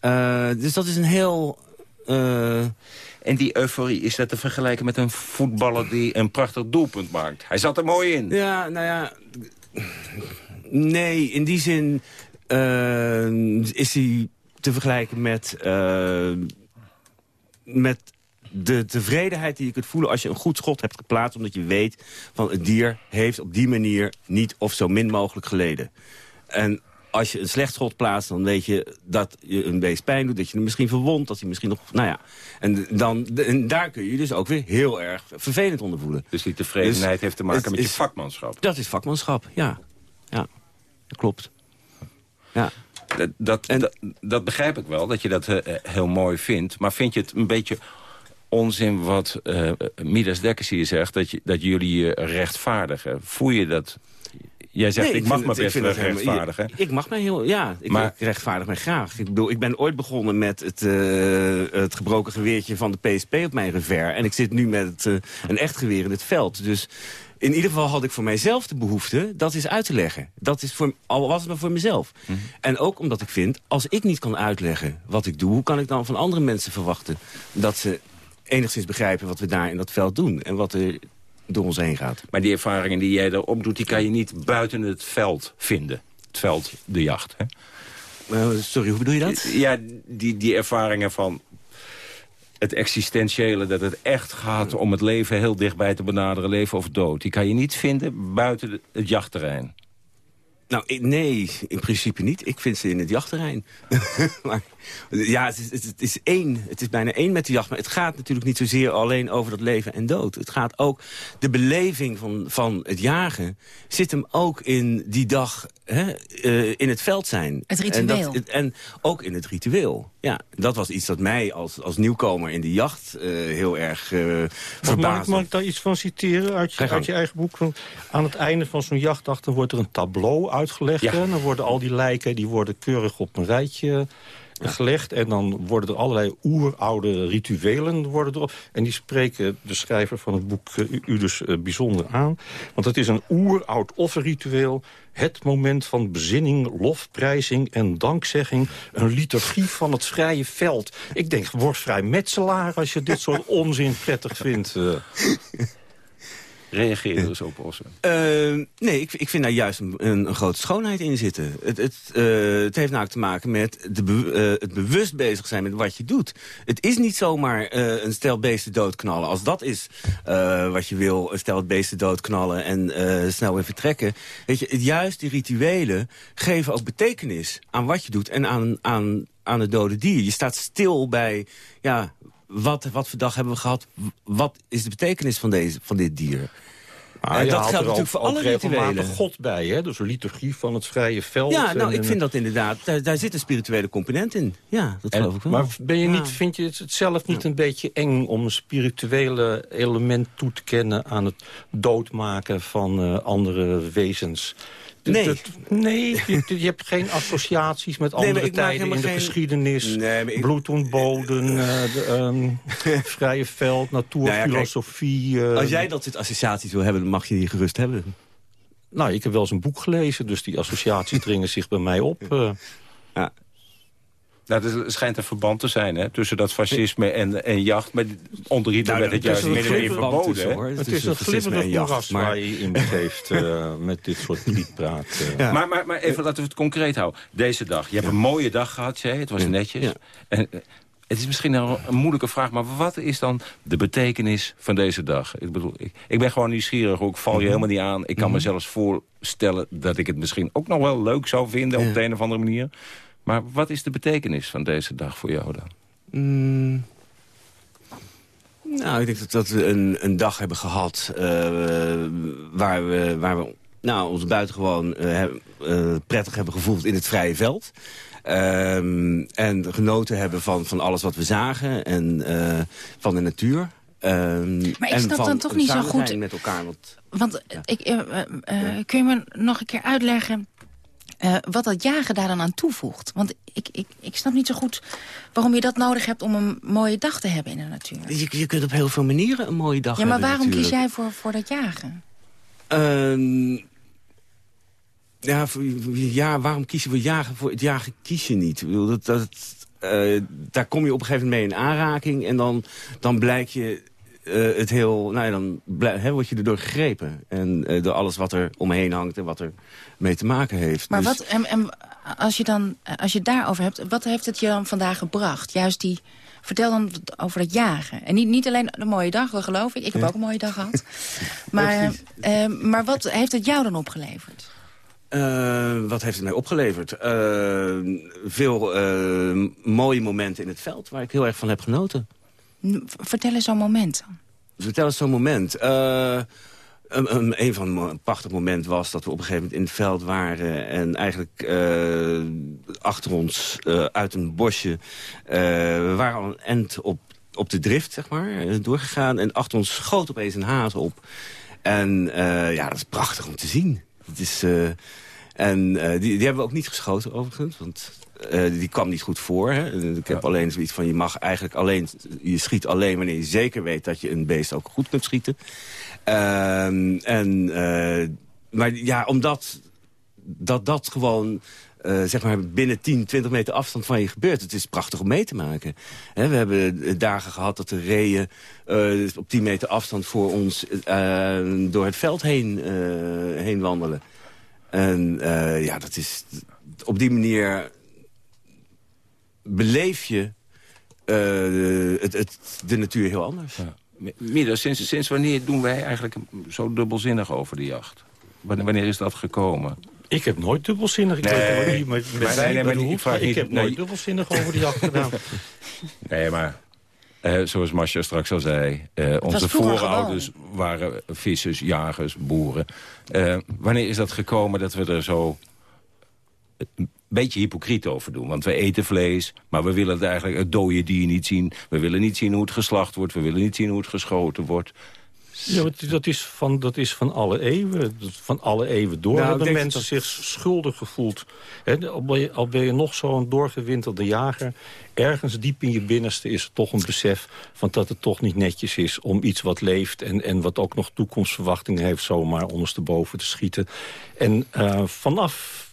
Eh, dus dat is een heel... eh, En die euforie, is dat te vergelijken met een voetballer die een prachtig doelpunt maakt? Hij zat er mooi in. Ja, nou ja... Nee, in die zin is hij te vergelijken met... met de tevredenheid die je kunt voelen als je een goed schot hebt geplaatst... omdat je weet van het dier heeft op die manier niet of zo min mogelijk geleden. En als je een slecht schot plaatst, dan weet je dat je een beest pijn doet... dat je hem misschien verwondt, dat hij misschien nog... Nou ja, en, dan, en daar kun je dus ook weer heel erg vervelend onder voelen. Dus die tevredenheid Dus heeft te maken het met je vakmanschap. Dat is vakmanschap, ja. Ja, dat klopt. Ja. Dat, dat, dat, dat begrijp ik wel, dat je dat eh, heel mooi vindt. Maar vind je het een beetje onzin wat eh Midas Dekkers hier zegt... Dat, je, dat jullie je rechtvaardigen? Voel je dat... Jij zegt, Nee, ik, mag me best wel rechtvaardigen. Ik mag mij heel, ja, ik Maar- rechtvaardig mij graag. Ik bedoel, ik ben ooit begonnen met het, eh, het gebroken geweertje van de PSP op mijn revers. En ik zit nu met eh, een echt geweer in het veld. Dus in ieder geval had ik voor mijzelf de behoefte dat is uit te leggen. Dat is voor, al was het maar voor mezelf. Mhm. En ook omdat ik vind, als ik niet kan uitleggen wat ik doe... hoe kan ik dan van andere mensen verwachten dat ze enigszins begrijpen wat we daar in dat veld doen... en wat er door ons heen gaat. Maar die ervaringen die jij erop doet... die kan je niet buiten het veld vinden. Het veld, de jacht. Hè? Eh, sorry, hoe bedoel je dat? Ja, die, die ervaringen van het existentiële... dat het echt gaat om het leven heel dichtbij te benaderen... leven of dood. Die kan je niet vinden buiten het jachtterrein. Nou, ik- nee, in principe niet. Ik vind ze in het jachtterrein. maar, ja, het is, het, is- het is één. Het is bijna één met de jacht. Maar het gaat natuurlijk niet zozeer alleen over dat leven en dood. Het gaat ook... De beleving van, van het jagen zit hem ook in die dag hè, eh, in het veld zijn. Het En, ritueel. dat, en ook in het ritueel. Ja, dat was iets dat mij als, als nieuwkomer in de jacht eh, heel erg Mag, mag, ik- verbaasde. mag ik daar iets van citeren uit je uit je eigen boek? Aan het einde van zo'n jachtdag dan wordt er een tableau uitgelegd. Ja. hè. Dan worden al die lijken die worden keurig op een rijtje gelegd. En dan worden er allerlei oeroude rituelen worden erop. En die spreken de schrijver van het boek eh, u, dus eh, bijzonder aan. Want het is een oeroud offerritueel. Het moment van bezinning, lofprijzing en dankzegging. Een liturgie van het vrije veld. Ik denk, word vrij metselaar als je dit soort onzin prettig vindt. eh. Reageer er eens op, Osman. Eh, nee, ik, ik vind daar juist een, een, grote schoonheid in zitten. Het, het, eh, het heeft namelijk te maken met de eh, het bewust bezig zijn met wat je doet. Het is niet zomaar eh, een stel beesten doodknallen. Als dat is wat je wil, een stel beesten doodknallen en snel weer vertrekken. Weet je, juist die rituelen geven ook betekenis aan wat je doet en aan, aan, aan het dode dier. Je staat stil bij, ja, wat, wat voor dag hebben we gehad? Wat is de betekenis van, deze, van dit dier? En je dat geldt natuurlijk voor alle rituelen. God bij, hè? Dus een liturgie van het vrije veld. Ja, nou, en- ik en- vind dat inderdaad, daar, daar zit een spirituele component in. Ja, dat En- geloof ik wel. Maar ben je Ja. niet, vind je het zelf niet een beetje eng om een spirituele element toe te kennen aan het doodmaken van eh, andere wezens? Nee. dat- nee, je, je hebt geen associaties met andere tijden in de geen- geschiedenis. Nee, ik- Bloed en boden, eh, de, ehm, vrije veld, natuurfilosofie. Nou eh, Als jij dat soort associaties wil hebben, dan mag je die gerust hebben. Nou, ik heb wel eens een boek gelezen, dus die associaties dringen zich bij mij op. eh. Nou, er schijnt een verband te zijn hè, tussen dat fascisme en, en jacht. Maar onder Hitler Nou, werd het juist een verboden. hoor. Het is een en jacht, moeras maar- waar je in begeeft eh, met dit soort klietpraat. eh. Maar, maar, maar even laten we het concreet houden. Deze dag. Je hebt een mooie dag gehad, zei. Het was Ja. netjes. Ja. En, eh, het is misschien nou een moeilijke vraag, maar wat is dan de betekenis van deze dag? Ik bedoel, ik, ik ben gewoon nieuwsgierig. ook. Ik val je Mhm. helemaal niet aan. Ik kan me zelfs voorstellen dat ik het misschien ook nog wel leuk zou vinden... op de een of andere manier. Maar wat is de betekenis van deze dag voor jou dan? Mm. Nou, ik denk dat, dat we een, een dag hebben gehad eh, waar we, waar we nou, ons buitengewoon eh, heb- eh, prettig hebben gevoeld in het vrije veld. Ehm, en genoten hebben van, van alles wat we zagen en eh, van de natuur. Ehm, Maar ik snap van dan toch niet zo goed- zijn met elkaar. Want, Want ik, kun je me nog een keer uitleggen eh, wat dat jagen daar dan aan toevoegt? Want ik, ik, ik snap niet zo goed waarom je dat nodig hebt om een mooie dag te hebben in de natuur. je, je kunt op heel veel manieren een mooie dag Ja, maar hebben waarom kies jij voor, voor dat jagen? Ehm, ja, voor, ja, waarom kies je voor jagen? Voor het jagen kies je niet. Ik bedoel, dat, dat, eh, daar kom je op een gegeven moment mee in aanraking... en dan, dan blijkt je eh, het heel... Nou ja, dan hè, word je erdoor gegrepen. En eh, door alles wat er omheen hangt en wat er mee te maken heeft. Maar Dus- wat, en, en als je dan, als je het daarover hebt, wat heeft het je dan vandaag gebracht? Juist die, vertel dan over dat jagen. En niet, niet alleen de mooie dag, dat geloof ik. Ik heb Ja. ook een mooie dag gehad. Maar, eh, maar wat heeft het jou dan opgeleverd? Wat heeft het mij opgeleverd? Veel mooie momenten in het veld waar ik heel erg van heb genoten. Vertel eens zo'n moment. Vertel eens zo'n moment. Eh, een, een, van mo- een prachtig moment was dat we op een gegeven moment in het veld waren... en eigenlijk eh, achter ons eh, uit een bosje... we waren al een end op, op de drift, zeg maar, doorgegaan... en achter ons schoot opeens een haas op. En ja, dat is prachtig om te zien. Het is... en die, die hebben we ook niet geschoten overigens, want eh, die kwam niet goed voor. Hè? Ik heb alleen zoiets van, je mag eigenlijk alleen... Je schiet alleen wanneer je zeker weet dat je een beest ook goed kunt schieten. Ehm, en, eh, maar ja, omdat dat, dat gewoon... eh, zeg maar binnen 10, 20 meter afstand van je gebeurt. Het is prachtig om mee te maken. Hè, we hebben dagen gehad dat de reeën op 10 meter afstand voor ons... door het veld heen, heen wandelen. En ja, dat is... Op die manier beleef je eh, het, het, de natuur heel anders. Mida, sinds, sinds wanneer doen wij eigenlijk zo dubbelzinnig over de jacht? Wanneer, is dat gekomen? Ik heb nooit dubbelzinnig. Ik Nee. met, met Maar- wij nee, nee, maar ik vraag heb nee. nooit dubbelzinnig over die jacht gedaan. Nee, maar eh, zoals Masja straks al zei... eh, onze voorouders waren vissers, jagers, boeren. Eh, wanneer is dat gekomen dat we er zo beetje hypocriet over doen? Want we eten vlees, maar we willen het eigenlijk het dode dier niet zien. We willen niet zien hoe het geslacht wordt. We willen niet zien hoe het geschoten wordt. Ja, dat is van, dat is van alle eeuwen. Van alle eeuwen door Nou, hebben mensen dat- zich schuldig gevoeld. Hè, al, ben je, al ben je nog zo'n doorgewinterde jager... ergens diep in je binnenste is er toch een besef... van dat het toch niet netjes is om iets wat leeft... en, en wat ook nog toekomstverwachtingen heeft... zomaar ondersteboven te schieten. En eh, vanaf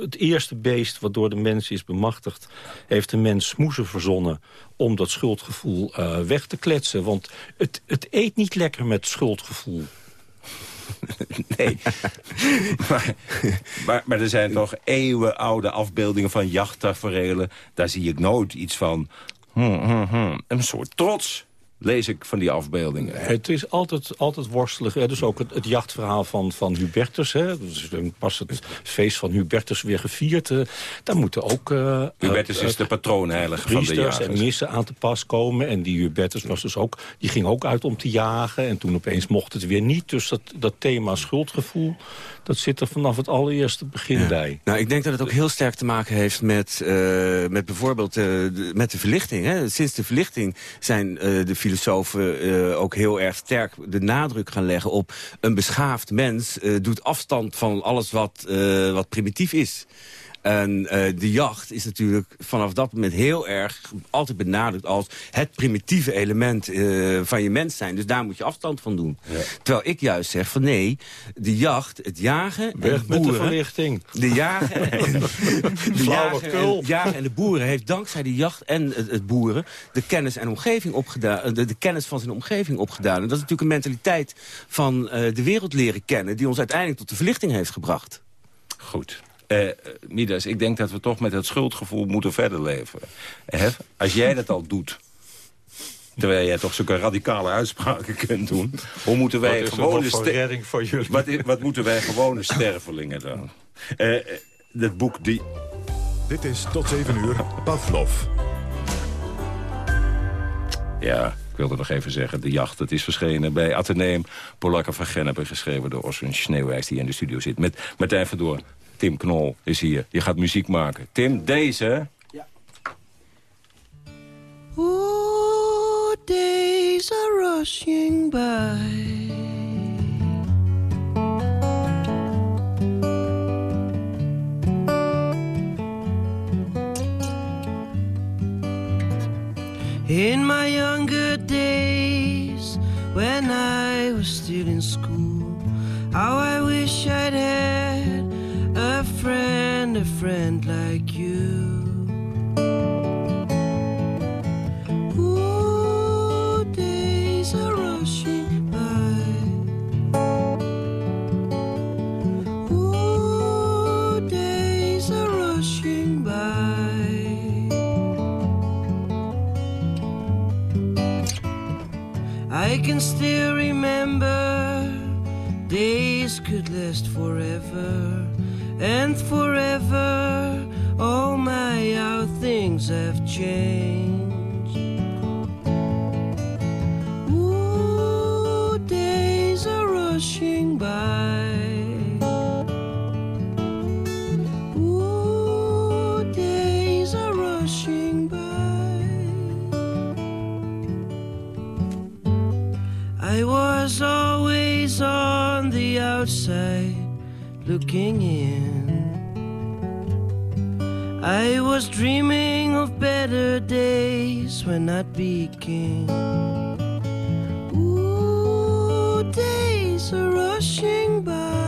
het eerste beest wat door de mens is bemachtigd... heeft de mens smoezen verzonnen om dat schuldgevoel eh, weg te kletsen. Want het, het eet niet lekker met schuldgevoel. Nee. maar, maar, er zijn toch eeuwenoude afbeeldingen van jachttaferelen. Daar zie ik nooit iets van... hmm, hmm, hmm, een soort trots. Lees ik van die afbeeldingen. Het is altijd, altijd worstelig. Hè? Dus ook het, het jachtverhaal van, van Hubertus. Hè? Dus pas het feest van Hubertus weer gevierd. Uh, daar moeten ook... Uh, Hubertus is de patroonheilige van de jagers. en missen aan te pas komen. En die Hubertus was dus ook, die ging ook uit om te jagen. En toen opeens mocht het weer niet. Dus dat, dat thema schuldgevoel dat zit er vanaf het allereerste begin bij. Nou, ik denk dat het ook heel sterk te maken heeft met, uh, met bijvoorbeeld uh, de, met de verlichting. Hè. Sinds de verlichting zijn uh, de filosofen ook heel erg sterk de nadruk gaan leggen op... een beschaafd mens doet afstand van alles wat, wat primitief is. En uh, de jacht is natuurlijk vanaf dat moment heel erg altijd benadrukt als het primitieve element uh, van je mens zijn. Dus daar moet je afstand van doen. Ja. Terwijl ik juist zeg van nee, de jacht, het jagen Weg en de met boeren... de verlichting. De jagen, en, de jagen, en, jagen en de boeren heeft dankzij de jacht en het, het boeren de kennis en omgeving opgedaan, de, de, kennis van zijn omgeving opgedaan. En dat is natuurlijk een mentaliteit van uh, de wereld leren kennen die ons uiteindelijk tot de verlichting heeft gebracht. Goed. Uh, Midas, ik denk dat we toch met het schuldgevoel moeten verder leven. Als jij dat al doet... Terwijl jij toch zulke radicale uitspraken kunt doen. Hoe moeten wij wat gewone voor jullie? Wat, wat, moeten wij gewone stervelingen dan? Uh, dat boek die... Dit is tot 7 uur Pavlov. Ja, ik wilde nog even zeggen, De Jacht. Het is verschenen bij Atheneum. Polakker van Gennepen, geschreven door Oswin Sneeuwijs... die in de studio zit. Met Martijn Verdoorn. Tim Knol is hier. Je gaat muziek maken. Tim, deze? Ja. Ooh, days are rushing by. In my younger days, when I was still in school, how I wish I'd had friend, a friend like you. Ooh, days are rushing by. Ooh, days are rushing by. I can still remember days could last forever and forever. Oh my, how things have changed. Ooh, days are rushing by. Ooh, days are rushing by. I was always on the outside looking in. I was dreaming of better days when I'd be king. Ooh, days are rushing by.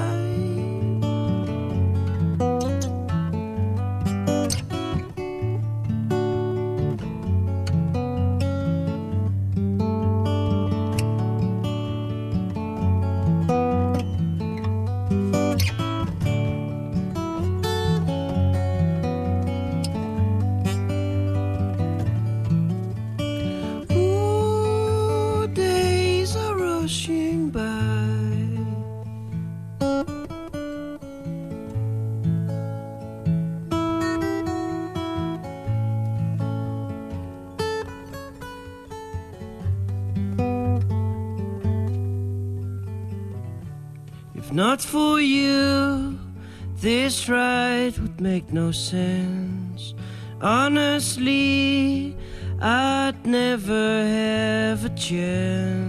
Not for you, this ride would make no sense. Honestly, I'd never have a chance.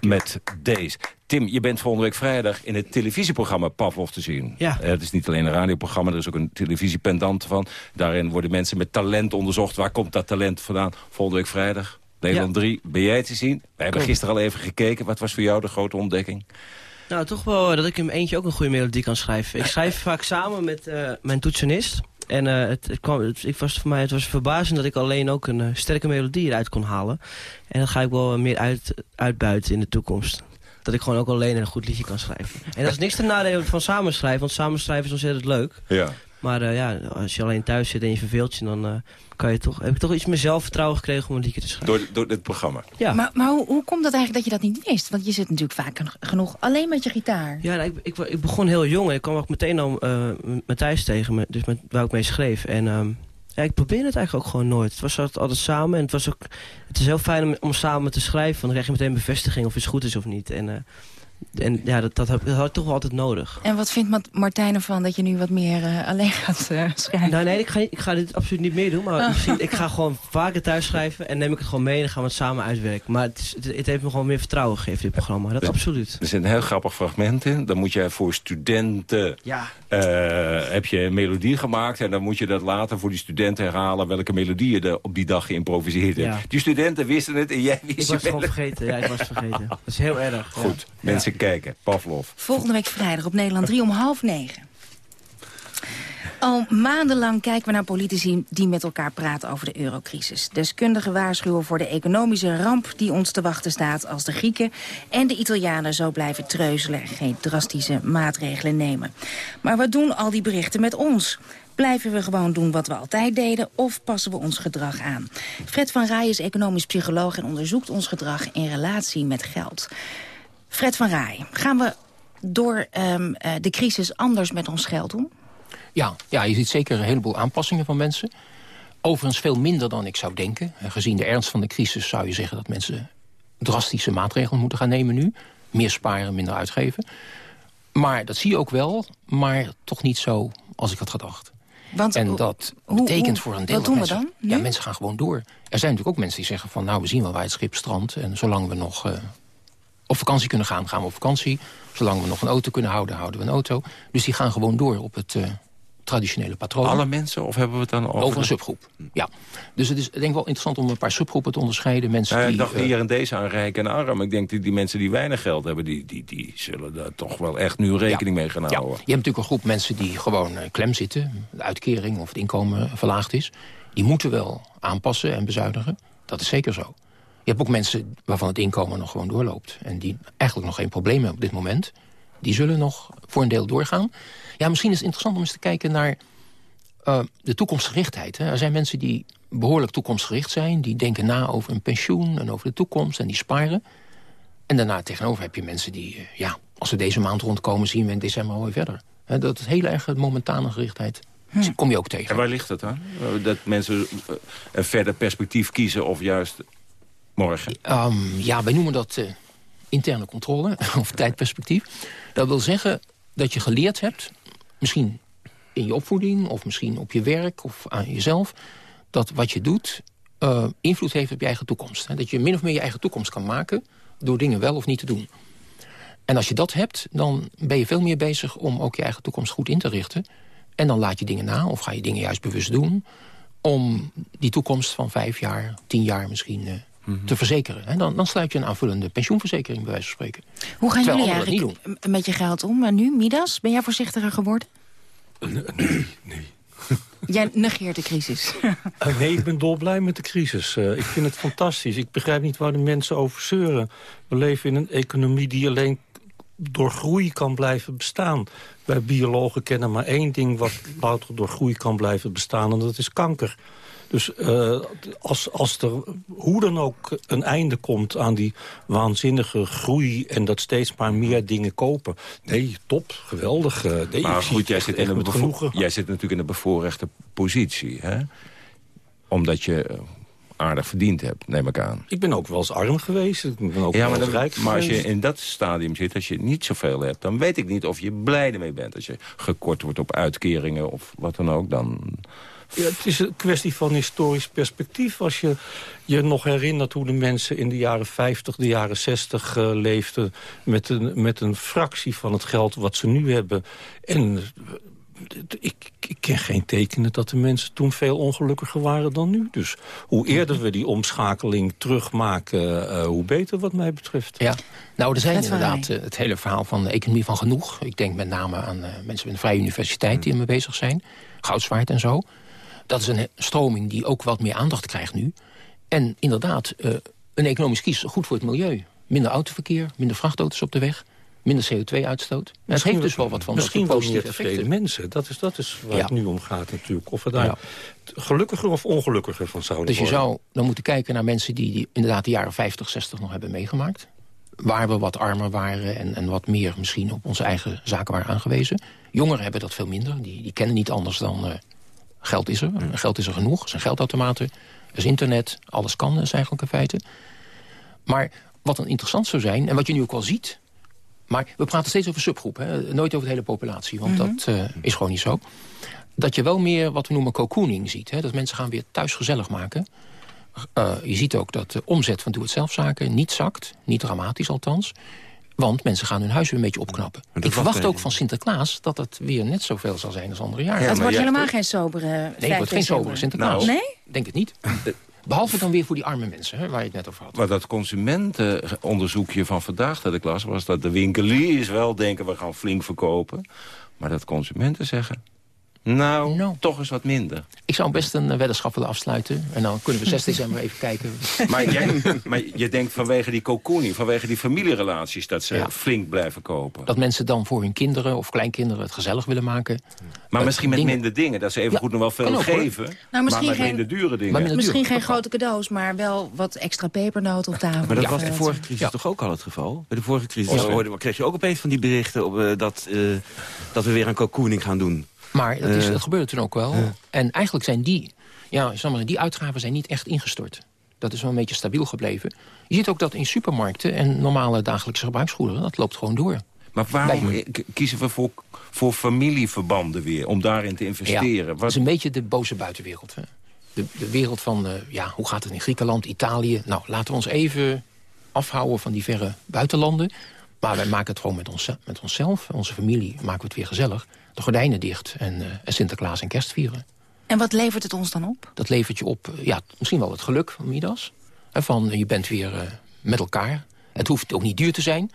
Met deze. Tim, je bent volgende week vrijdag in het televisieprogramma Pavlov te zien. Ja. Eh, het is niet alleen een radioprogramma, er is ook een televisiependant van. Daarin worden mensen met talent onderzocht. Waar komt dat talent vandaan? Volgende week vrijdag, Nederland 3, ben jij te zien? Wij hebben gisteren al even gekeken. Wat was voor jou de grote ontdekking? Nou, toch wel eh, dat ik in mijn eentje ook een goede melodie kan schrijven. Ik schrijf vaak samen met eh, mijn toetsenist. En eh, het, het, kwam, het, ik was, voor mij het was verbazend dat ik alleen ook een eh, sterke melodie eruit kon halen. En dat ga ik wel meer uit, uitbuiten in de toekomst. Dat ik gewoon ook alleen een goed liedje kan schrijven. En dat is niks te nadelen van samenschrijven, want samenschrijven is ontzettend leuk. Ja. Maar eh, ja, als je alleen thuis zit en je verveelt je, dan eh, kan je toch, heb ik toch iets meer zelfvertrouwen gekregen om een liedje te schrijven. Door, door dit programma? Ja. Maar, maar hoe, hoe komt het eigenlijk dat je dat niet wist? Want je zit natuurlijk vaak gen- genoeg alleen met je gitaar. Ja, nou, ik, ik, ik begon heel jong en ik kwam ook meteen al eh, Matthijs tegen, me, dus met, waar ik mee schreef. En ehm, ja, ik probeerde het eigenlijk ook gewoon nooit. Het was altijd, altijd samen en het, was ook, het is heel fijn om, om samen te schrijven. Want dan krijg je meteen bevestiging of iets goed is of niet. En, eh, en ja, dat, dat, heb, dat had ik toch wel altijd nodig. En wat vindt Ma- Martijn ervan dat je nu wat meer eh, alleen gaat eh, schrijven? Nou, nee, ik ga, ik ga dit absoluut niet meer doen. Maar Oh. misschien, ik ga gewoon vaker thuis schrijven en neem ik het gewoon mee en dan gaan we het samen uitwerken. Maar het, is, het, het heeft me gewoon meer vertrouwen gegeven, dit programma. Dat absoluut. Er zit een heel grappig fragment in. Dan moet jij voor studenten... Ja. eh, heb je een melodie gemaakt en dan moet je dat later voor die studenten herhalen... welke melodie je er op die dag geïmproviseerd hebt. Ja. Die studenten wisten het en jij wist Ik was het het gewoon vergeten. Ja, ik was het vergeten. Dat is heel erg. ja. Goed, kijken. Pavlov. Volgende week vrijdag op Nederland 3 om half negen. Al maandenlang kijken we naar politici die met elkaar praten over de eurocrisis. Deskundigen waarschuwen voor de economische ramp die ons te wachten staat... als de Grieken en de Italianen zo blijven treuzelen... en geen drastische maatregelen nemen. Maar wat doen al die berichten met ons? Blijven we gewoon doen wat we altijd deden of passen we ons gedrag aan? Fred van Rij is economisch psycholoog en onderzoekt ons gedrag in relatie met geld. Fred van Rij, gaan we door ehm, eh, de crisis anders met ons geld om? Ja, ja, je ziet zeker een heleboel aanpassingen van mensen. Overigens veel minder dan ik zou denken. En gezien de ernst van de crisis zou je zeggen dat mensen drastische maatregelen moeten gaan nemen nu. Meer sparen, minder uitgeven. Maar dat zie je ook wel, maar toch niet zo als ik had gedacht. Want, en dat hoe- betekent hoe- voor een deel wat doen we mensen... dan, Ja, mensen gaan gewoon door. Er zijn natuurlijk ook mensen die zeggen van... nou, we zien wel waar het schip strandt. En zolang we nog eh, op vakantie kunnen gaan, gaan we op vakantie. Zolang we nog een auto kunnen houden, houden we een auto. Dus die gaan gewoon door op het eh, traditionele patroon. Alle mensen, of hebben we het dan over... Over een subgroep, ja. Dus het is denk ik wel interessant om een paar subgroepen te onderscheiden. Mensen Nou ja, die, ik dacht eh, hier en deze aan rijk en arm. Ik denk die, die mensen die weinig geld hebben... die, die, die zullen daar toch wel echt nu rekening mee gaan Ja, houden. je hebt natuurlijk een groep mensen die gewoon eh, klem zitten. De uitkering of het inkomen verlaagd is. Die moeten wel aanpassen en bezuinigen. Dat is zeker zo. Je hebt ook mensen waarvan het inkomen nog gewoon doorloopt. En die eigenlijk nog geen probleem hebben op dit moment. Die zullen nog voor een deel doorgaan. Ja, misschien is het interessant om eens te kijken naar eh, de toekomstgerichtheid. Hè. Er zijn mensen die behoorlijk toekomstgericht zijn. Die denken na over een pensioen en over de toekomst. En die sparen. En daarna tegenover heb je mensen die, eh, ja, als we deze maand rondkomen... zien we in december alweer verder. Hè, dat is heel erg een momentane gerichtheid. Hm. Kom je ook tegen. En waar ligt het aan? Dat mensen een verder perspectief kiezen of juist morgen? Ehm, ja, wij noemen dat eh, interne controle of tijdperspectief. Dat wil zeggen dat je geleerd hebt, misschien in je opvoeding... of misschien op je werk of aan jezelf... dat wat je doet eh, invloed heeft op je eigen toekomst. Hè? Dat je min of meer je eigen toekomst kan maken... door dingen wel of niet te doen. En als je dat hebt, dan ben je veel meer bezig... om ook je eigen toekomst goed in te richten. En dan laat je dingen na of ga je dingen juist bewust doen... om die toekomst van vijf jaar, tien jaar misschien... eh, te verzekeren. Hè? Dan, dan sluit je een aanvullende pensioenverzekering, bij wijze van spreken. Hoe gaan Terwijl jullie anderen dat niet eigenlijk met je geld om? Maar nu, Midas, ben jij voorzichtiger geworden? Jij negeert de crisis. Eh, nee, ik ben dolblij met de crisis. Eh, ik vind het fantastisch. Ik begrijp niet waar de mensen over zeuren. We leven in een economie die alleen door groei kan blijven bestaan. Wij biologen kennen maar één ding wat louter door groei kan blijven bestaan... en dat is kanker. Dus eh, als, als er hoe dan ook een einde komt aan die waanzinnige groei... en dat steeds maar meer dingen kopen. Nee, top, geweldig. eh, nee, maar goed, jij zit, in een genoegen. jij zit natuurlijk in een bevoorrechte positie. Hè? Omdat je eh, aardig verdiend hebt, neem ik aan. Ik ben ook wel eens arm geweest. Ik ben ook Ja, wel maar, eens dan- rijk maar als je in dat stadium zit, als je niet zoveel hebt... dan weet ik niet of je blij ermee bent. Als je gekort wordt op uitkeringen of wat dan ook, dan... Ja, het is een kwestie van historisch perspectief. Als je je nog herinnert hoe de mensen in de jaren 50, de jaren 60 eh, leefden... Met een, met een fractie van het geld wat ze nu hebben. En eh, ik, ik ken geen tekenen dat de mensen toen veel ongelukkiger waren dan nu. Dus hoe eerder we die omschakeling terugmaken, eh, hoe beter wat mij betreft. Ja, nou, er zijn inderdaad het hele verhaal van de economie van genoeg. Ik denk met name aan eh, mensen met een vrije universiteit die ermee bezig zijn. Goudswaard en zo. Dat is een he- stroming die ook wat meer aandacht krijgt nu. En inderdaad, eh, een economisch kies goed voor het milieu. Minder autoverkeer, minder vrachtauto's op de weg. Minder CO2-uitstoot. Het heeft dus wel wat van Misschien wel positieve meer tevreden mensen. Dat is, dat is waar Ja. het nu om gaat natuurlijk. Of we daar Ja. gelukkiger of ongelukkiger van zouden Dus je worden. zou dan moeten kijken naar mensen die, die inderdaad de jaren 50, 60 nog hebben meegemaakt. Waar we wat armer waren en, en wat meer misschien op onze eigen zaken waren aangewezen. Jongeren hebben dat veel minder. Die, die kennen niet anders dan eh, geld is er. Geld is er genoeg. Er zijn geldautomaten. Er is internet. Alles kan is eigenlijk in feite. Maar wat dan interessant zou zijn, en wat je nu ook al ziet... maar we praten steeds over subgroepen, hè? nooit over de hele populatie. Want Mhm. dat eh, is gewoon niet zo. Dat je wel meer wat we noemen cocooning ziet. Hè? Dat mensen gaan weer thuis gezellig maken. Eh, je ziet ook dat de omzet van doe-het-zelf-zaken niet zakt. Niet dramatisch althans. Want mensen gaan hun huis weer een beetje opknappen. Ik verwacht wacht ook van Sinterklaas dat het weer net zoveel zal zijn als andere jaren. het wordt helemaal geen sobere Nee, het wordt geen sobere Sinterklaas. Nee? Ik denk het niet. Behalve dan weer voor die arme mensen, hè, waar je het net over had. Maar dat consumentenonderzoekje van vandaag dat ik las... was dat de winkeliers wel denken, we gaan flink verkopen. Maar dat consumenten zeggen... Nou, toch eens wat minder. Ik zou best een eh, weddenschap willen afsluiten. En dan kunnen we 6 december even kijken. Maar, jij, maar je denkt vanwege die cocooning, vanwege die familierelaties... dat ze flink blijven kopen. Dat mensen dan voor hun kinderen of kleinkinderen het gezellig willen maken. Maar misschien met dingen- minder dingen. Dat ze even Ja, goed nog wel veel ook, geven. Nou, maar misschien met geen- minder dure dingen. Misschien geen grote cadeaus, maar wel wat extra pepernoten op tafel. Maar dat was de vorige crisis toch ook al het geval? Bij de vorige crisis Ja. hoorde, kreeg je ook opeens van die berichten... Op, eh, dat, eh, dat we weer een cocooning gaan doen. Maar dat, is, Eh, dat gebeurde toen ook wel. En eigenlijk zijn die, ja, die uitgaven zijn niet echt ingestort. Dat is wel een beetje stabiel gebleven. Je ziet ook dat in supermarkten en normale dagelijkse gebruiksgoederen... dat loopt gewoon door. Maar waarom eh, kiezen we voor, voor familieverbanden weer? Om daarin te investeren? Ja, dat is een beetje de boze buitenwereld. Hè? De, de wereld van, eh, ja, hoe gaat het in Griekenland, Italië? Nou, laten we ons even afhouden van die verre buitenlanden. Maar wij maken het gewoon met, ons, met onszelf, onze familie, maken we het weer gezellig. De gordijnen dicht en, eh, Sinterklaas en kerst vieren. En wat levert het ons dan op? Dat levert je op, eh, ja, misschien wel het geluk van Midas. Van, eh, je bent weer met elkaar. Het hoeft ook niet duur te zijn.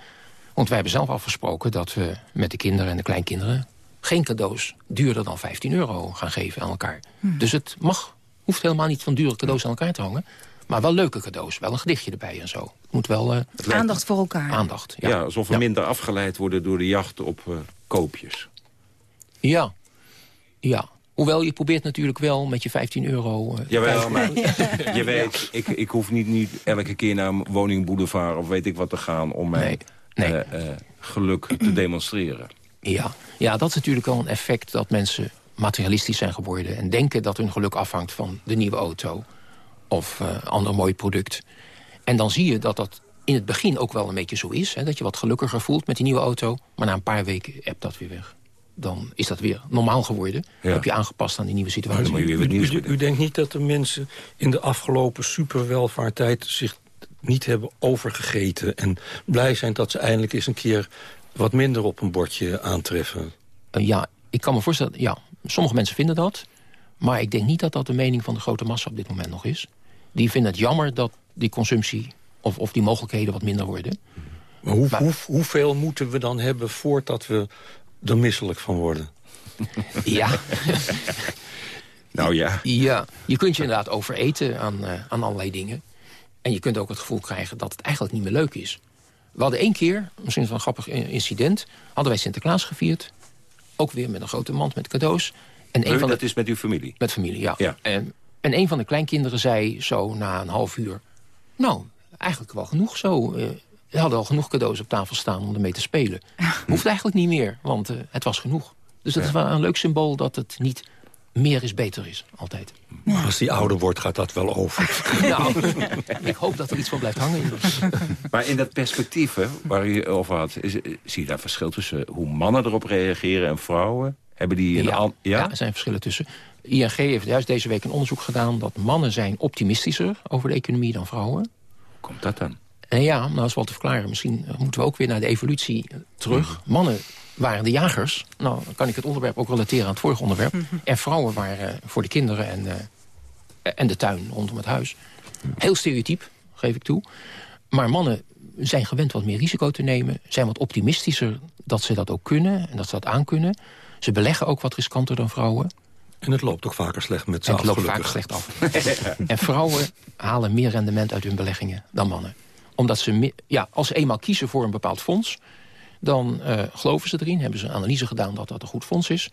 Want wij hebben zelf afgesproken dat we met de kinderen en de kleinkinderen... geen cadeaus duurder dan 15 euro gaan geven aan elkaar. Hmm. Dus het mag, hoeft helemaal niet van dure cadeaus aan elkaar te hangen. Maar wel leuke cadeaus, wel een gedichtje erbij en zo. Het moet wel... eh, Aandacht voor elkaar. Aandacht, ja. Ja, alsof we minder afgeleid worden door de jacht op eh, koopjes. Ja, ja. Hoewel, je probeert natuurlijk wel met je 15 euro... eh, Jawel, maar je weet, ik, ik hoef niet, niet elke keer naar een woningboulevard... of weet ik wat te gaan om mijn geluk te demonstreren. Ja. ja, dat is natuurlijk wel een effect dat mensen materialistisch zijn geworden... en denken dat hun geluk afhangt van de nieuwe auto of eh ander mooi product. En dan zie je dat dat in het begin ook wel een beetje zo is. Hè, dat je wat gelukkiger voelt met die nieuwe auto. Maar na een paar weken hebt dat weer weg. Dan is dat weer normaal geworden. Heb je aangepast aan die nieuwe situatie. u, u- u denkt niet dat de mensen in de afgelopen superwelvaarttijd... zich niet hebben overgegeten en blij zijn dat ze eindelijk eens een keer... wat minder op een bordje aantreffen? Eh, ja, ik kan me voorstellen... Ja, sommige mensen vinden dat. Maar ik denk niet dat dat de mening van de grote massa op dit moment nog is. Die vinden het jammer dat die consumptie of, of die mogelijkheden wat minder worden. Maar, hoe, hoe, hoeveel moeten we dan hebben voordat we er misselijk van worden? Ja. nou ja. Ja, je kunt je inderdaad overeten aan, eh, aan allerlei dingen. En je kunt ook het gevoel krijgen dat het eigenlijk niet meer leuk is. We hadden één keer, misschien wel een grappig incident... hadden wij Sinterklaas gevierd. Ook weer met een grote mand met cadeaus. En een U, van de, dat is met uw familie? Met familie, ja. Ja. En, en een van de kleinkinderen zei zo na een half uur... nou, eigenlijk wel genoeg zo. eh, we hadden al genoeg cadeaus op tafel staan om ermee te spelen. Hoeft eigenlijk niet meer, want eh, het was genoeg. Dus dat is wel een leuk symbool dat het niet meer is beter is, altijd. Maar als die ouder wordt, gaat dat wel over. nou, ik hoop dat er iets van blijft hangen. Maar in dat perspectief hè, waar u over had... Is, zie je daar verschil tussen hoe mannen erop reageren en vrouwen? Hebben die een ja, an- ja? er zijn verschillen tussen. ING heeft juist deze week een onderzoek gedaan... dat mannen zijn optimistischer over de economie dan vrouwen. Komt dat dan? En ja, nou is wel te verklaren. Misschien eh, moeten we ook weer naar de evolutie terug. Mhm. Mannen waren de jagers. Nou, dan kan ik het onderwerp ook relateren aan het vorige onderwerp. Mhm. En vrouwen waren voor de kinderen en, eh, en de tuin rondom het huis. Heel stereotyp, geef ik toe. Maar mannen zijn gewend wat meer risico te nemen. Zijn wat optimistischer dat ze dat ook kunnen en dat ze dat aankunnen. Ze beleggen ook wat riskanter dan vrouwen. En het loopt ook vaker slecht met ze het loopt vaak slecht af. en vrouwen halen meer rendement uit hun beleggingen dan mannen. Omdat ze, ja, als ze eenmaal kiezen voor een bepaald fonds... dan eh, geloven ze erin, hebben ze een analyse gedaan dat dat een goed fonds is...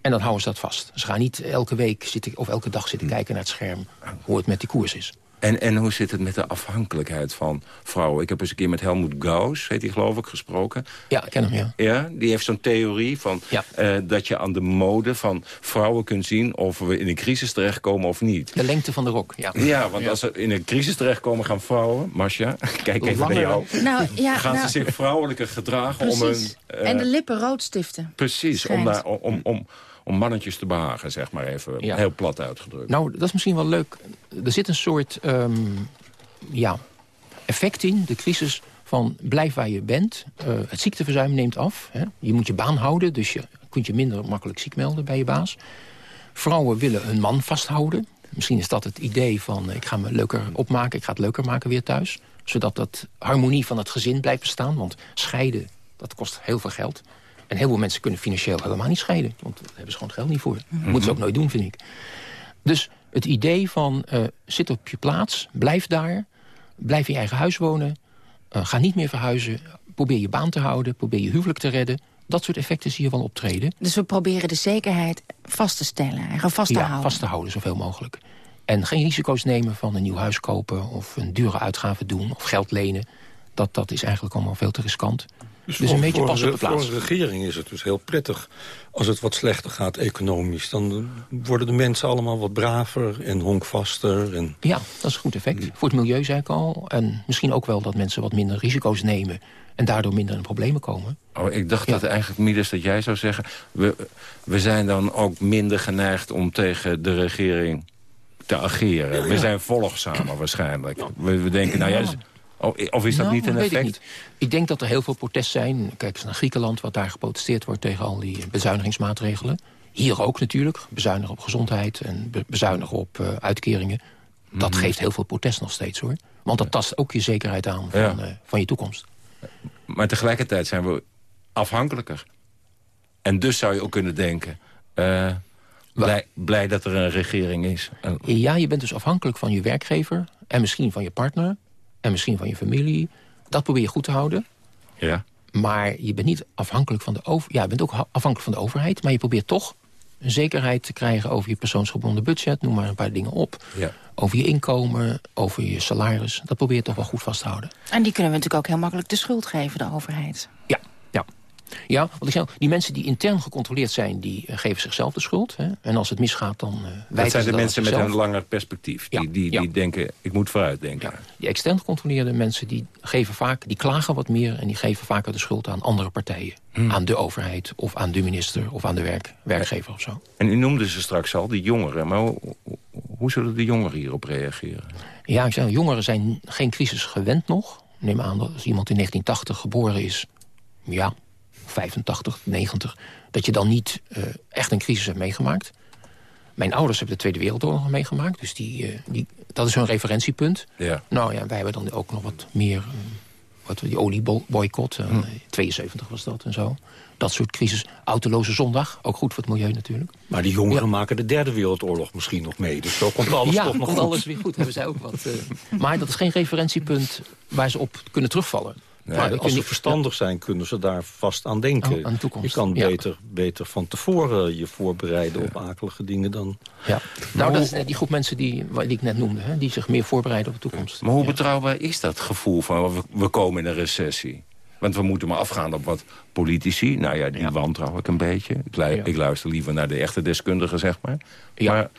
En dan houden ze dat vast. Ze gaan niet elke week zitten, of elke dag zitten kijken naar het scherm... hoe het met die koers is. En, en hoe zit het met de afhankelijkheid van vrouwen? Ik heb eens een keer met Helmoet Gauss, heet hij geloof ik, gesproken. Ja, ik ken hem, ja. Ja, die heeft zo'n theorie van eh, dat je aan de mode van vrouwen kunt zien... of we in een crisis terechtkomen of niet. De lengte van de rok, ja. Ja, want als ze in een crisis terechtkomen gaan vrouwen... Marcia, kijk even Langer. naar jou. Nou, ja, gaan nou- ze zich vrouwelijker gedragen om een... Precies. eh, en de lippen rood stiften. Precies, om, daar, om, om, om mannetjes te behagen, zeg maar even. Ja. Heel plat uitgedrukt. Nou, dat is misschien wel leuk. Er zit een soort ehm, ja, effect in, de crisis van blijf waar je bent. Eh, het ziekteverzuim neemt af. Hè. Je moet je baan houden, dus je kunt je minder makkelijk ziek melden bij je baas. Vrouwen willen hun man vasthouden. Misschien is dat het idee van eh, ik ga me leuker opmaken, ik ga het leuker maken weer thuis. Zodat dat harmonie van het gezin blijft bestaan. Want scheiden, dat kost heel veel geld. En heel veel mensen kunnen financieel helemaal niet scheiden. Want daar hebben ze gewoon het geld niet voor. Mhm. Moeten ze ook nooit doen, vind ik. Dus het idee van eh, zit op je plaats, blijf daar. Blijf in je eigen huis wonen. eh, ga niet meer verhuizen. Probeer je baan te houden. Probeer je huwelijk te redden. Dat soort effecten zie je wel optreden. Dus we proberen de zekerheid vast te stellen. En vast te ja, houden. vast te houden zoveel mogelijk. En geen risico's nemen van een nieuw huis kopen... of een dure uitgave doen of geld lenen. Dat, dat is eigenlijk allemaal veel te riskant. Dus, voor- een beetje pas op de Voor een regering is het dus heel prettig. Als het wat slechter gaat economisch... dan worden de mensen allemaal wat braver en honkvaster. En... Ja, dat is een goed effect. Voor het milieu, zei ik al. En misschien ook wel dat mensen wat minder risico's nemen... en daardoor minder in problemen komen. Oh, ik dacht dat eigenlijk, Midas, dat jij zou zeggen... We, we zijn dan ook minder geneigd om tegen de regering te ageren. We zijn volgzamer waarschijnlijk. We, we denken, nou ja... oh, Of is dat Nou, niet een effect? Ik, niet. ik denk dat er heel veel protest zijn. Kijk eens naar Griekenland, wat daar geprotesteerd wordt... tegen al die bezuinigingsmaatregelen. Hier ook natuurlijk. Bezuinigen op gezondheid en be- bezuinigen op eh, uitkeringen. Dat Mhm. geeft heel veel protest nog steeds, hoor. Want dat tast ook je zekerheid aan van, Ja. eh, van je toekomst. Maar tegelijkertijd zijn we afhankelijker. En dus zou je ook kunnen denken... eh, blij, blij dat er een regering is. Ja, je bent dus afhankelijk van je werkgever... en misschien van je partner en misschien van je familie. Dat probeer je goed te houden. Ja. Maar je bent niet afhankelijk van de over... Ja, je bent ook ha- afhankelijk van de overheid... maar je probeert toch een zekerheid te krijgen over je persoonsgebonden budget. Noem maar een paar dingen op. Ja. Over je inkomen, over je salaris. Dat probeer je toch wel goed vast te houden. En die kunnen we natuurlijk ook heel makkelijk de schuld geven, de overheid. Ja, ja. Ja, want ik die mensen die intern gecontroleerd zijn... die eh, geven zichzelf de schuld. Hè? En als het misgaat, dan wijten Dat zijn de mensen met een langer perspectief. Die, Ja, die, die ja. denken, ik moet vooruit denken. Die extern gecontroleerde mensen die geven vaak, die klagen wat meer en die geven vaker de schuld aan andere partijen. Hmm. Aan de overheid of aan de minister of aan de werk, werkgever of zo. En u noemde ze straks al, die jongeren. Maar hoe, hoe- zullen de jongeren hierop reageren? Ja, ik zei, jongeren zijn geen crisis gewend nog. Neem aan dat als iemand in 1980 geboren is, ja, 85, 90, dat je dan niet eh, echt een crisis hebt meegemaakt. Mijn ouders hebben de Tweede Wereldoorlog meegemaakt, dus die, eh, die, dat is hun referentiepunt. Ja. Nou ja, wij hebben dan ook nog wat meer, eh, wat, die olieboycott, eh, 72 was dat en zo. Dat soort crisis. Autoloze zondag, ook goed voor het milieu natuurlijk. Maar die jongeren maken de derde wereldoorlog misschien nog mee. Dus zo komt alles ja, toch nog komt goed. alles weer goed. Hebben zij ook wat. maar dat is geen referentiepunt waar ze op kunnen terugvallen. Nee, Maar dan als ze verstandig zijn, kunnen ze daar vast aan denken. Oh, aan de toekomst. Je kan Ja. beter, beter van tevoren je voorbereiden op akelige dingen dan... Ja. Nou, dat is net die groep mensen die, die ik net noemde, hè, die zich meer voorbereiden op de toekomst. Maar hoe betrouwbaar is dat gevoel van we, we komen in een recessie? Want we moeten maar afgaan op wat politici... nou ja, die wantrouw ik een beetje. Ik, lu ik, luister liever naar de echte deskundigen, zeg maar. Maar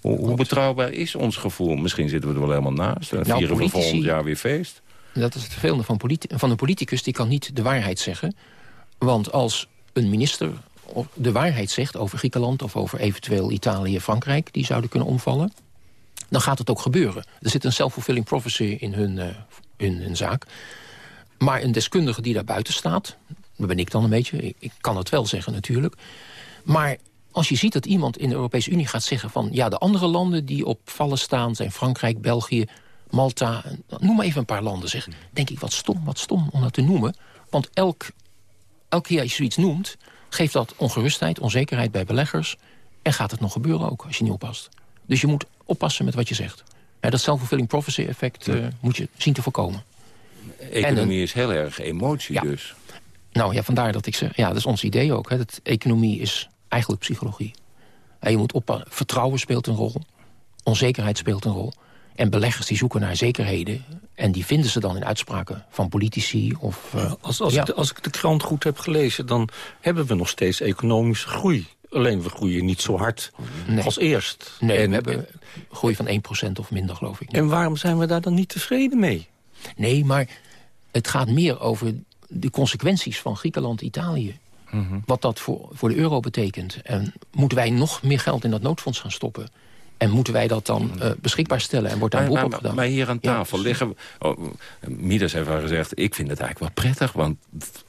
hoe, hoe, betrouwbaar is ons gevoel? Misschien zitten we er wel helemaal naast. En nou, vieren we volgend jaar weer feest. Dat is het vervelende van, van een politicus. Die kan niet de waarheid zeggen. Want als een minister de waarheid zegt over Griekenland... of over eventueel Italië, Frankrijk, die zouden kunnen omvallen... dan gaat het ook gebeuren. Er zit een self-fulfilling prophecy in hun, uh, in hun zaak. Maar een deskundige die daar buiten staat... dat ben ik dan een beetje, ik kan het wel zeggen natuurlijk... maar als je ziet dat iemand in de Europese Unie gaat zeggen van... ja, de andere landen die op vallen staan zijn Frankrijk, België, Malta... noem maar even een paar landen, zeg. denk ik, wat stom, wat stom om dat te noemen. Want elk, elke keer als je zoiets noemt geeft dat ongerustheid, onzekerheid bij beleggers... en gaat het nog gebeuren ook, als je niet oppast. Dus je moet oppassen met wat je zegt. dat self-fulfilling prophecy effect uh, moet je zien te voorkomen. Economie is heel erg emotie dus. Nou ja, vandaar dat ik zeg, ja, dat is ons idee ook. Hè, dat economie is eigenlijk psychologie. En je moet oppassen. Vertrouwen speelt een rol. Onzekerheid speelt een rol. En beleggers die zoeken naar zekerheden. En die vinden ze dan in uitspraken van politici. Of, uh, als, als, ik de, als ik de krant goed heb gelezen... dan hebben we nog steeds economische groei. Alleen we groeien niet zo hard als eerst. Nee, en, we hebben groei van 1% of minder, geloof ik. En waarom zijn we daar dan niet tevreden mee? Nee, maar het gaat meer over de consequenties van Griekenland, Italië. Mhm. Wat dat voor, voor de euro betekent. En moeten wij nog meer geld in dat noodfonds gaan stoppen... En moeten wij dat dan uh, beschikbaar stellen? En wordt daar maar, op gedaan? Maar hier aan tafel liggen... Oh, Midas heeft al gezegd, ik vind het eigenlijk wel prettig... want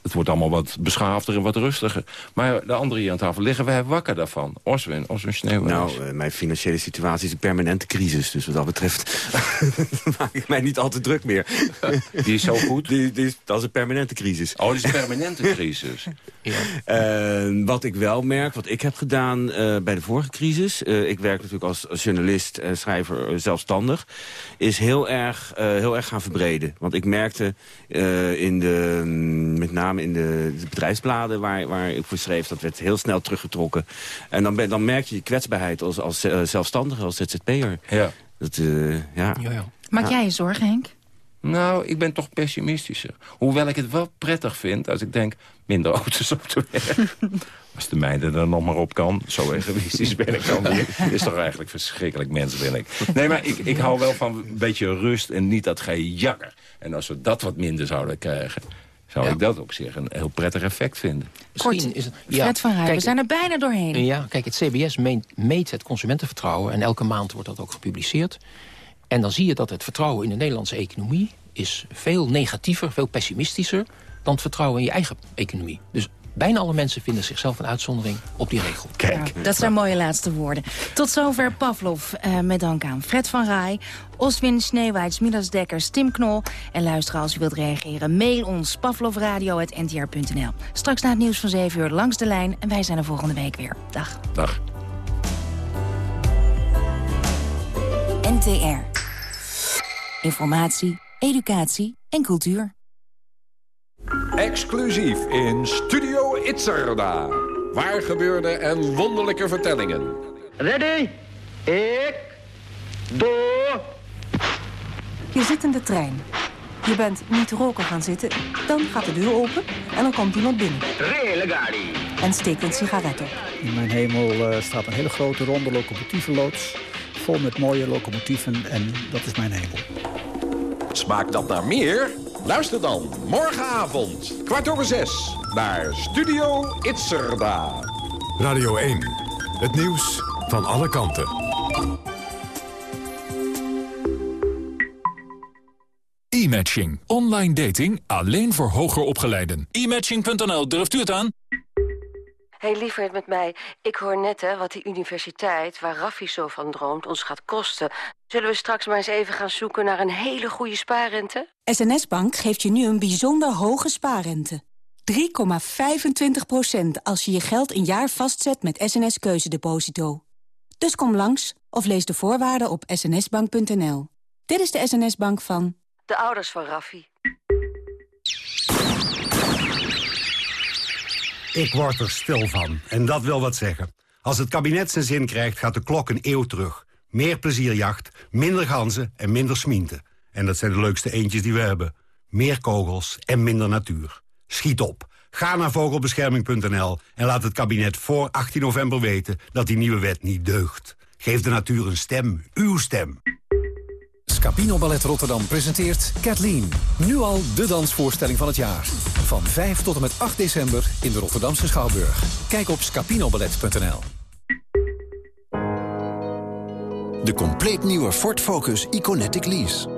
het wordt allemaal wat beschaafder en wat rustiger. Maar de anderen hier aan tafel liggen wij wakker daarvan. Oswin, Oswin Sneeuwwijs. Nou, uh, mijn financiële situatie is een permanente crisis. Dus wat dat betreft maak ik mij niet al te druk meer. Die is zo goed? Die, die is, dat is een permanente crisis. Oh, dat is een permanente crisis. ja. uh, wat ik wel merk, wat ik heb gedaan bij de vorige crisis... ik werk natuurlijk als journalist, en schrijver, eh, zelfstandig... is heel erg, uh, heel erg gaan verbreden. Want ik merkte uh, in de, mm, met name in de, de, bedrijfsbladen waar, waar ik voor schreef... dat werd heel snel teruggetrokken. En dan, ben, dan merk je je kwetsbaarheid als, als uh, zelfstandige, als ZZP'er. Ja. Dat, ja. Ja, ja. Maak jij je zorgen, Henk? Nou, ik ben toch pessimistischer. Hoewel ik het wel prettig vind als ik denk... minder auto's op de weg. Als de meiden er nog maar op kan. Zo egoïstisch ben ik dan niet. is toch eigenlijk verschrikkelijk mens ben ik. Nee, maar ik, ik hou wel van een beetje rust en niet dat gejakker. En als we dat wat minder zouden krijgen... zou ik dat op zich een heel prettig effect vinden. Misschien is het, ja, Fred van Rij, we zijn er bijna doorheen. Ja, kijk, het CBS meet, meet het consumentenvertrouwen... en elke maand wordt dat ook gepubliceerd. En dan zie je dat het vertrouwen in de Nederlandse economie... is veel negatiever, veel pessimistischer... dan het vertrouwen in je eigen economie. Dus Bijna alle mensen vinden zichzelf een uitzondering op die regel. Kijk. dat zijn mooie laatste woorden. Tot zover Pavlov, uh, met dank aan Fred van Rij... Oswin Sneeuwijts, Midas Dekkers, Tim Knol. En luister als u wilt reageren. Mail ons pavlovradio.ntr.nl. Straks na het nieuws van 7 uur langs de lijn. En wij zijn er volgende week weer. Dag. Dag. NTR. Informatie, educatie en cultuur. Exclusief in Studio Itzerda. Waar gebeurde en wonderlijke vertellingen. Ready? Ik. Door. Je zit in de trein. Je bent niet roken gaan zitten. Dan gaat de deur open en dan komt iemand binnen. Relegari. En steekt een sigaret op. In mijn hemel uh, staat een hele grote ronde locomotievenloods. Vol met mooie locomotieven en dat is mijn hemel. Smaakt dat naar meer? Luister dan morgenavond, kwart over zes, naar Studio Itzerda. Radio 1, het nieuws van alle kanten. E-matching. Online dating alleen voor hoger opgeleiden. E-matching.nl, durft u het aan? Hé, hey, lieverd met mij. Ik hoor net hè, wat die universiteit, waar Raffi zo van droomt, ons gaat kosten. Zullen we straks maar eens even gaan zoeken naar een hele goede spaarrente? SNS Bank geeft je nu een bijzonder hoge spaarrente. 3,25% als je je geld een jaar vastzet met SNS Keuzedeposito. Dus kom langs of lees de voorwaarden op snsbank.nl. Dit is de SNS Bank van... De ouders van Raffi. Ik word er stil van. En dat wil wat zeggen. Als het kabinet zijn zin krijgt, gaat de klok een eeuw terug. Meer plezierjacht, minder ganzen en minder smienten. En dat zijn de leukste eendjes die we hebben. Meer kogels en minder natuur. Schiet op. Ga naar vogelbescherming.nl en laat het kabinet voor 18 november weten dat die nieuwe wet niet deugt. Geef de natuur een stem, uw stem. Scapino Ballet Rotterdam presenteert Kathleen. Nu al de dansvoorstelling van het jaar. Van 5 tot en met 8 december in de Rotterdamse Schouwburg. Kijk op scapinoballet.nl. De compleet nieuwe Ford Focus Iconetic Lease.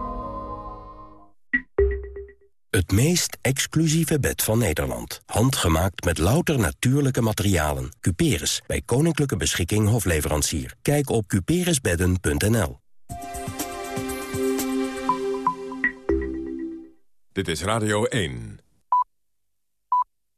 Het meest exclusieve bed van Nederland. Handgemaakt met louter natuurlijke materialen. Cuperus, bij Koninklijke Beschikking Hofleverancier. Kijk op cuperusbedden.nl. Dit is Radio 1.